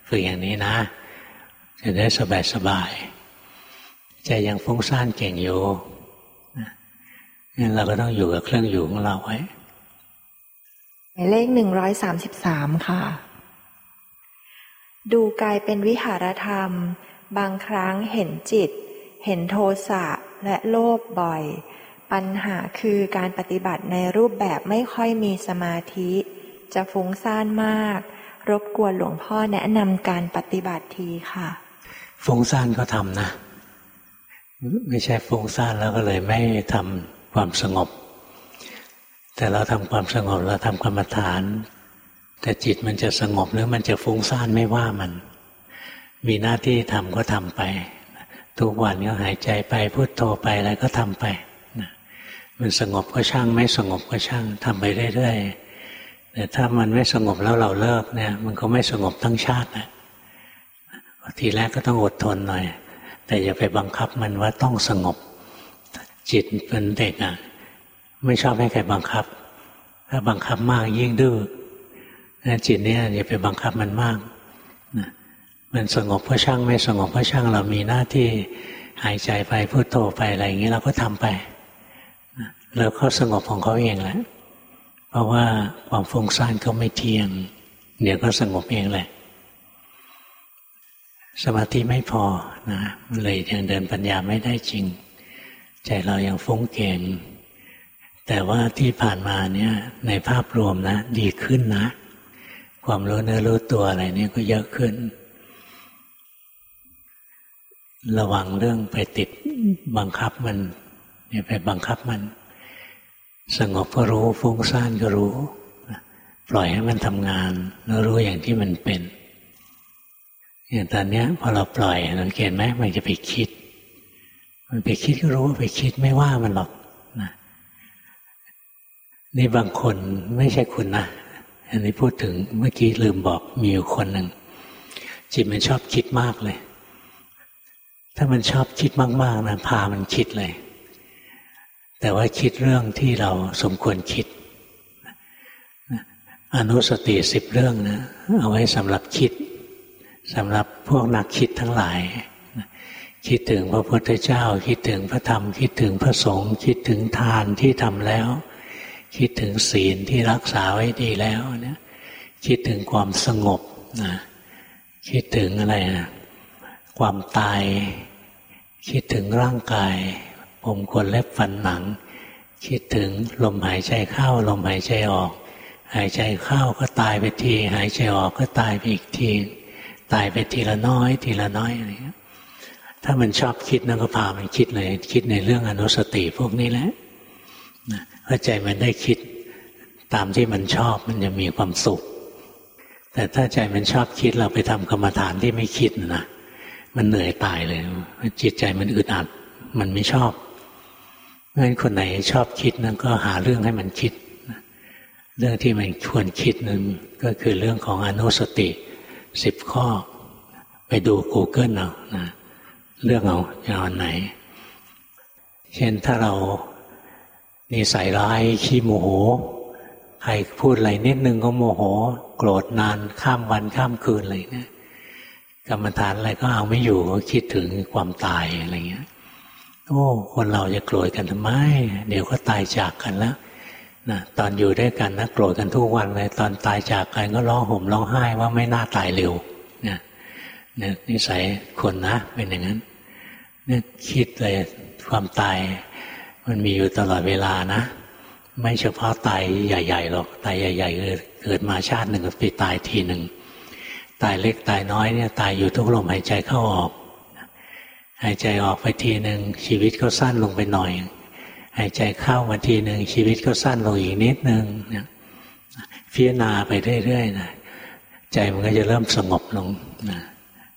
ฝึกอย่างนี้นะ จะได้สบายสบายใจยังฟุ้งซ่านเก่งอยู่งั้นเราก็ต้องอยู่กับเครื่องอยู่ของเราไว้หมายเลขหนึ่งร้อยสามสิบสามค่ะ ดูกายเป็นวิหารธรรม บางครั้งเห็นจิต เห็นโทสะและโลภบ่อย ปัญหาคือการปฏิบัติในรูปแบบไม่ค่อยมีสมาธิ จะฟุ้งซ่านมาก รบกวนหลวงพ่อแนะนำการปฏิบัติทีค่ะ ฟุ้งซ่านก็ทำนะ ไม่ใช่ฟุ้งซ่านแล้วก็เลยไม่ทำความสงบ แต่เราทำความสงบเราทำกรรมฐาน แต่จิตมันจะสงบหรือมันจะฟุ้งซ่านไม่ว่ามัน มีหน้าที่ทำก็ทำไป ทุกวันก็หายใจไปพูดโทรไปอะไรก็ทำไป มันสงบก็ช่าง ไม่สงบก็ช่างทำไปเรื่อยๆแต่ถ้ามันไม่สงบแล้วเราเลิกเนี่ย มันก็ไม่สงบทั้งชาตินะทีแรกก็ต้องอดทนหน่อย แต่อย่าไปบังคับมันว่าต้องสงบ จิตเป็นเด็กอะ ไม่ชอบให้ใครบังคับ ถ้าบังคับมากยิ่งดื้อจิตเนี่ยอย่าไปบังคับมันมากมันสงบก็ช่าง ไม่สงบก็ช่างเรามีหน้าที่หายใจไปพูดโตไปอะไรอย่างนี้เราก็ทำไป แล้วเขาสงบของเขาเองแหละ เพราะว่าความฟุ้งซ่านก็ไม่เที่ยง เดี๋ยวก็สงบเองแหละ สมาธิไม่พอนะมันเลยยังเดินปัญญาไม่ได้จริง ใจเรายังฟุ้งเก่งแต่ว่าที่ผ่านมาเนี่ยในภาพรวมนะ ดีขึ้นนะ ความรู้เนื้อรู้ตัวอะไรนี่ก็เยอะขึ้น ระวังเรื่องไปติดบังคับมันอย่าไปบังคับมัน สงบก็รู้ฟุ้งซ่านก็รู้ ปล่อยให้มันทำงานแล้วรู้อย่างที่มันเป็นอย่างตอนนี้พอเราปล่อยสังเกตไหมมันจะไปคิด มันไปคิดก็รู้ว่าไปคิดไม่ว่ามันหรอกนะนี่บางคนไม่ใช่คุณนะอันนี้พูดถึงเมื่อกี้ลืมบอกมีอยู่คนหนึ่งจิตมันชอบคิดมากเลย ถ้ามันชอบคิดมาก ๆนะพามันคิดเลย แต่ว่าคิดเรื่องที่เราสมควรคิด อนุสติสิบเรื่องนะเอาไว้สำหรับคิดสำหรับพวกนักคิดทั้งหลาย คิดถึงพระพุทธเจ้า คิดถึงพระธรรม คิดถึงพระสงฆ์คิดถึงทานที่ทำแล้ว คิดถึงศีลที่รักษาไว้ดีแล้วเนี่ยคิดถึงความสงบนะคิดถึงอะไรนะความตาย คิดถึงร่างกาย ผมขนเล็บฟันหนัง คิดถึงลมหายใจเข้าลมหายใจออก หายใจเข้าก็ตายไปที หายใจออกก็ตายไปอีกที ตายไปทีละน้อย ทีละน้อยอะไรเงี้ยถ้ามันชอบคิดนั่นก็พามันคิดเลย คิดในเรื่องอนุสติพวกนี้แหละพอใจมันได้คิดตามที่มันชอบมันจะมีความสุข แต่ถ้าใจมันชอบคิดเราไปทำกรรมฐานที่ไม่คิดนะมันเหนื่อยตายเลย จิตใจมันอึดอัด มันไม่ชอบ ราะฉะนั้นคนไหนชอบคิดนั่นก็หาเรื่องให้มันคิด เรื่องที่มันควรคิดนึงก็คือเรื่องของอนุสติสิบข้อ ไปดู Google เอานะเรื่องเอาจะเอาไหน เช่นถ้าเรานิสัยร้ายขี้โมโห ใครพูดอะไรนิดนึงก็โมโห โกรธนานข้ามวันข้ามคืนอะไรเนี่ยกรรมฐานอะไรก็เอาไม่อยู่ก็คิดถึงความตายอะไรเงี้ย โอ้คนเราจะโกรธกันทำไม เดี๋ยวก็ตายจากกันแล้วนะตอนอยู่ด้วยกันนะโกรธกันทุกวันเลยตอนตายจากกันก็ร้องห่มร้องไห้ว่าไม่น่าตายเร็วนี่ยเนี่ยนิสัยคนนะเป็นอย่างนั้นนี่คิดเลยความตายมันมีอยู่ตลอดเวลานะ ไม่เฉพาะตายใหญ่ๆหรอกตายใหญ่ๆเกิดมาชาติหนึ่งก็ไปตายทีหนึ่งตายเล็กตายน้อยเนี่ยตายอยู่ทุกลมหายใจเข้าออก หายใจออกไปทีหนึ่งชีวิตก็สั้นลงไปหน่อย หายใจเข้ามาทีหนึ่งชีวิตก็สั้นลงอีกนิดนึงเนี่ยพิจารณาไปเรื่อยๆนะใจมันก็จะเริ่มสงบลงนะ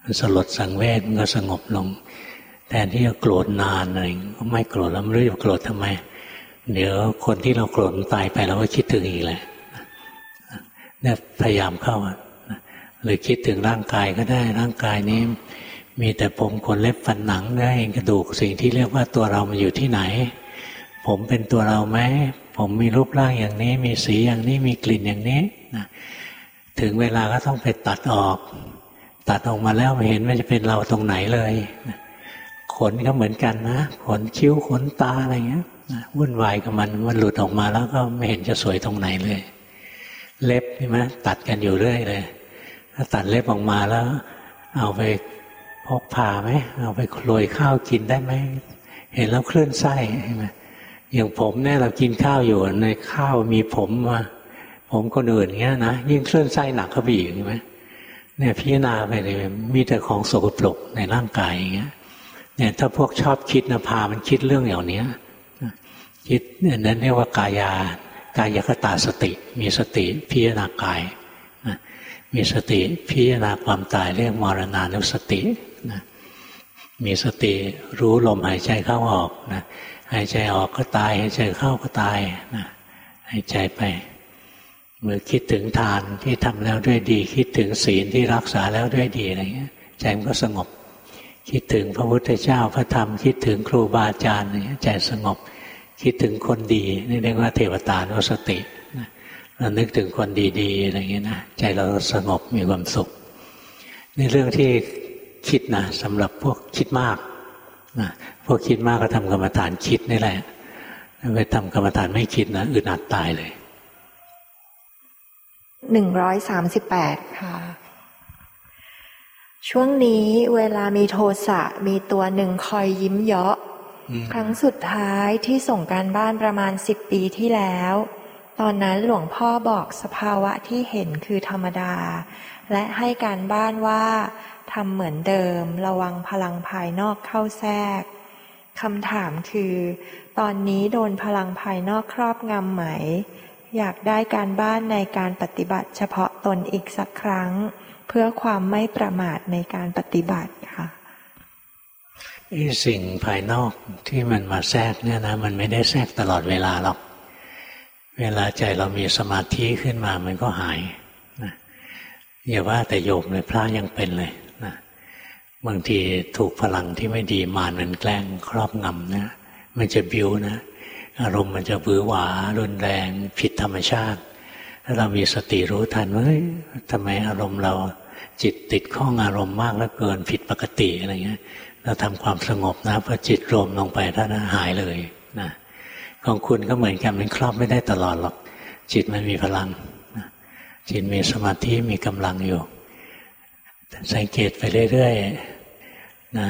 มันสลดสังเวชมันก็สงบลงแทนที่จะโกรธนานอะไรก็ไม่โกรธแล้วไม่รู้จะโกรธทำไม เดี๋ยวคนที่เราโกรธตายไปเราก็คิดถึงอีกแหละเนี่ยพยายามเข้าหรือคิดถึงร่างกายก็ได้ร่างกายนี้ มีแต่ผมขนเล็บฟันหนังได้อเองกระดูกสิ่งที่เรียกว่าตัวเรามันอยู่ที่ไหน ผมเป็นตัวเราไหมผมมีรูปร่างอย่างนี้ มีสีอย่างนี้มีกลิ่นอย่างนี้นะถึงเวลาก็ต้องไปตัดออก ตัดออกมาแล้วไม่เห็นว่าจะเป็นเราตรงไหนเลยนะขนก็เหมือนกันนะขนคิ้วขนตาอะไรเงี้ยวุ่นวายกับมันมันหลุดออกมาแล้วก็ไม่เห็นจะสวยตรงไหนเลย เล็บใช่ไหมตัดกันอยู่เรื่อยเลย ถ้าตัดเล็บออกมาแล้ว เอาไป พกพาไหมเอาไปโรยข้าวกินได้ไหมเห็นแล้วคลื่นไส้ใช่ไหมอย่างผมเนี่ยเรากินข้าวอยู่ในข้าวมีผมมาผมคนอื่นเงี้ยนะยิ่งคลื่นไส้หนักเข้าไปอีกใช่ไหมเนี่ยพิจารณาไปเลยมีแต่ของสกปรกในร่างกายอย่างเงี้ยเนี่ยถ้าพวกชอบคิดนะพามันคิดเรื่องอย่างเนี้ยคิดนั้นเรียกว่ากายากายคตาสติ มีสติพิจารณากายมีสติพิจารณาความตายเรียกมรณานุสติ นะมีสติรู้ลมหายใจเข้าออกนะหายใจออกก็ตายหายใจเข้าก็ตายนะหายใจไป เมื่อคิดถึงทานที่ทำแล้วด้วยดี คิดถึงศีลที่รักษาแล้วด้วยดีอะไรเงี้ยใจมันก็สงบ คิดถึงพระพุทธเจ้าพระธรรม คิดถึงครูบาอาจารย์เนี่ยใจสงบ คิดถึงคนดีนี่เรียกว่าเทวตานุสติเรานึกถึงคนดีๆอะไรเงี้ยนะใจเราสงบมีความสุขนี่เรื่องที่ คิดนะสำหรับพวกคิดมากนะพวกคิดมากก็ทำกรรมฐานคิดนี่แหละไปทำกรรมฐานไม่คิดนะอึดอัดตายเลยหนึ่งร้อยสามสิบแปดค่ะ ช่วงนี้เวลามีโทสะมีตัวหนึ่งคอยยิ้มเยาะ ครั้งสุดท้ายที่ส่งการบ้านประมาณสิบปีที่แล้ว ตอนนั้นหลวงพ่อบอกสภาวะที่เห็นคือธรรมดา และให้การบ้านว่า ทำเหมือนเดิม ระวังพลังภายนอกเข้าแทรกคำถามคือ ตอนนี้โดนพลังภายนอกครอบงำไหม อยากได้การบ้านในการปฏิบัติเฉพาะตนอีกสักครั้ง เพื่อความไม่ประมาทในการปฏิบัติค่ะสิ่งภายนอกที่มันมาแทรกเนี่ยนะ มันไม่ได้แทรกตลอดเวลาหรอก เวลาใจเรามีสมาธิขึ้นมามันก็หายนะอย่าว่าแต่โยมเลยพระยังเป็นเลย บางทีถูกพลังที่ไม่ดีมานมันแกล้งครอบงำนะ มันจะบิวนะ อารมณ์มันจะบือหวารุนแรงผิดธรรมชาติถ้าเรามีสติรู้ทันว่าทำไมอารมณ์เราจิตติดข้องอารมณ์มากแล้วเกินผิดปกติอะไรเงี้ย เราทำความสงบนะพอจิตรวมลงไปท่านหายเลยนะของคุณก็เหมือนกันมันครอบไม่ได้ตลอดหรอก จิตมันมีพลังจิตมีสมาธิมีกำลังอยู่ สังเกตไปเรื่อยๆนะ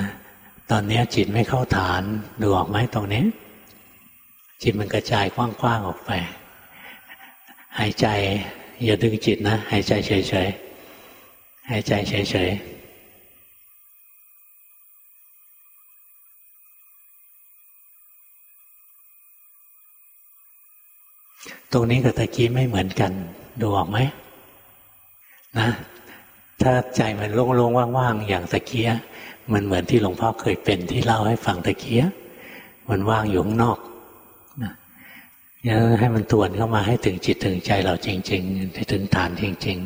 ตอนนี้จิตไม่เข้าฐานดูออกไหมตรงนี้ จิตมันกระจายกว้างๆออกไป หายใจ อย่าดึงจิตนะ หายใจเฉยๆหายใจเฉยๆตรงนี้กับตะกี้ไม่เหมือนกัน ดูออกไหมนะ ถ้าใจมันโล่งๆว่างๆอย่างตะเกียมันเหมือนที่หลวงพ่อเคยเป็นที่เล่าให้ฟังตะเกียมันว่างอยู่ข้างนอกนะยังให้มันตวนเข้ามาให้ถึงจิตถึงใจเราจริงๆให้ถึงฐานจริง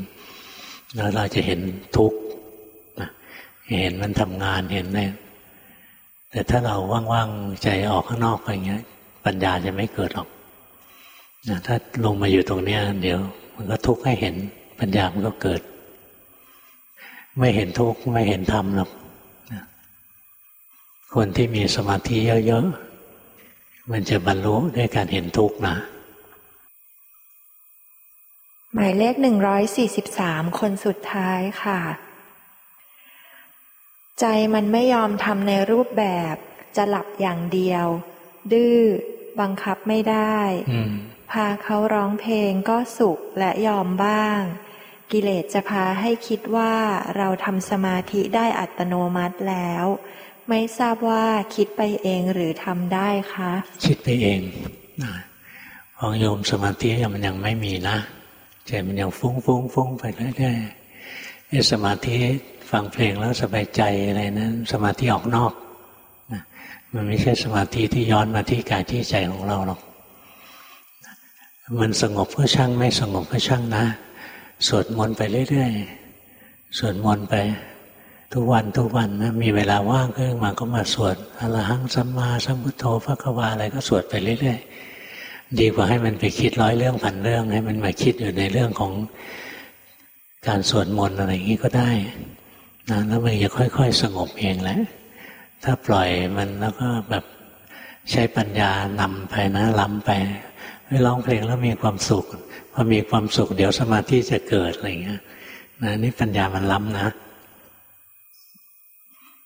ๆ แล้วเราจะเห็นทุกข์เห็นมันทำงานเห็นเนี่ยแต่ถ้าเราว่างๆใจออกข้างนอกไปอย่างเงี้ย ปัญญาจะไม่เกิดหรอกนะถ้าลงมาอยู่ตรงเนี้ยเดี๋ยว มันก็ทุกข์ให้เห็นปัญญามันก็เกิด ไม่เห็นทุกข์ไม่เห็นธรรมหรอกคนที่มีสมาธิเยอะๆ มันจะบรรลุด้วยการเห็นทุกข์นะ หมายเลขหนึ่งร้อยสี่สิบสามคนสุดท้ายค่ะ ใจมันไม่ยอมทำในรูปแบบ จะหลับอย่างเดียว ดื้อบังคับไม่ได้ พาเขาร้องเพลงก็สุขและยอมบ้าง กิเลสจะพาให้คิดว่าเราทำสมาธิได้อัตโนมัติแล้ว ไม่ทราบว่าคิดไปเองหรือทำได้คะคิดไปเองของโยมสมาธิมันยังไม่มีนะใจมันยังฟุ้งฟุ้งฟุ้งไปเรื่อยๆสมาธิฟังเพลงแล้วสบายใจอะไรนะั้น สมาธิออกนอกมันไม่ใช่สมาธิที่ย้อนมาที่กายที่ใจของเราหรอกมันสงบก็ช่างไม่สงบก็ช่างนะ สวดมนต์ไปเรื่อยๆ สวดมนต์ไป ทุกวันทุกวันนะมีเวลาว่างขึ้นมาก็มาสวดอรหังสัมมาสัมพุทโธพระกวาอะไรก็สวดไปเรื่อยๆ ดีกว่าให้มันไปคิดร้อยเรื่องพันเรื่อง ให้มันมาคิดอยู่ในเรื่องของการสวดมนต์อะไรอย่างนี้ก็ได้นะแล้วมันจะค่อย ๆ สงบเองแหละ ถ้าปล่อยมันแล้วก็แบบใช้ปัญญานำไปนะล้ำไปไปร้องเพลงแล้วมีความสุข พอมีความสุขเดี๋ยวสมาธิจะเกิดอะไรเงี้ยนะนี่ปัญญามันล้ำนะ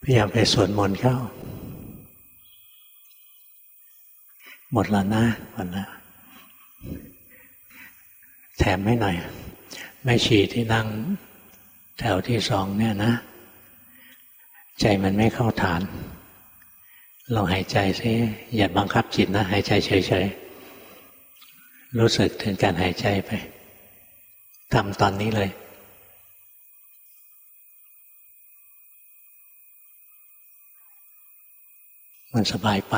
พยายามไปสวดมนต์เข้า หมดแล้วนะหมดแล้วแถมไม่หน่อยแม่ชีที่นั่งแถวที่สองเนี่ยนะ ใจมันไม่เข้าฐานลองหายใจซิอย่าบังคับจิตนะ หายใจเฉยๆ รู้สึกถึงการหายใจไปทำตอนนี้เลยมันสบายไป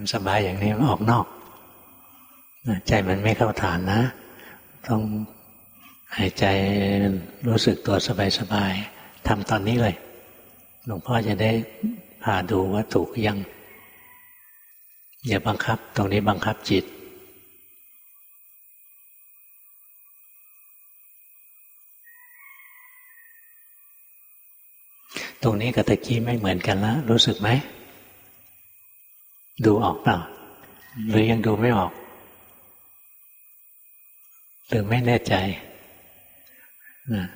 มันสบายอย่างนี้มันออกนอก ใจมันไม่เข้าฐานนะ ต้องหายใจรู้สึกตัวสบายๆทำตอนนี้เลย หลวงพ่อจะได้พาดูว่าถูกยัง อย่าบังคับ ตรงนี้บังคับจิต ตรงนี้กับตะกี้ไม่เหมือนกันแล้วรู้สึกไหม ดูออกเปล่า หรือยังดูไม่ออก หรือไม่แน่ใจนะ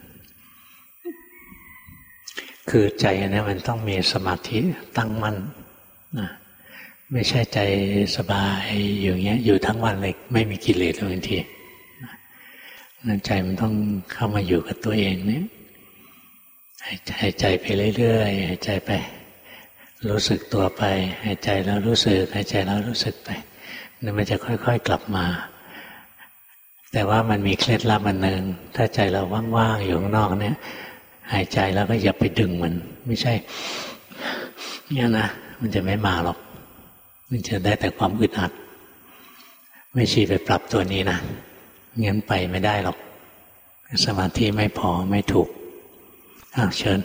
คือใจนี้มันต้องมีสมาธิตั้งมั่นนะ ไม่ใช่ใจสบายอยู่เงี้ย อยู่ทั้งวันเลยไม่มีกิเลสเลยบางทีนั่นใจมันต้องเข้ามาอยู่กับตัวเองเนี่ยหายใจไปเรื่อยๆหายใจไป รู้สึกตัวไปหายใจแล้วรู้สึกหายใจแล้วรู้สึกไปนี่มันจะค่อย ๆ กลับมา แต่ว่ามันมีเคล็ดลับอันหนึ่งถ้าใจเราว่างๆอยู่ข้างนอกเนี่ย หายใจแล้วก็อย่าไปดึงมัน ไม่ใช่เนี่ยนะมันจะไม่มาหรอก มันจะได้แต่ความอึดอัด ไม่ชีไปปรับตัวนี้นะงั้นไปไม่ได้หรอก สมาธิไม่พอไม่ถูกอ้าวเชิญ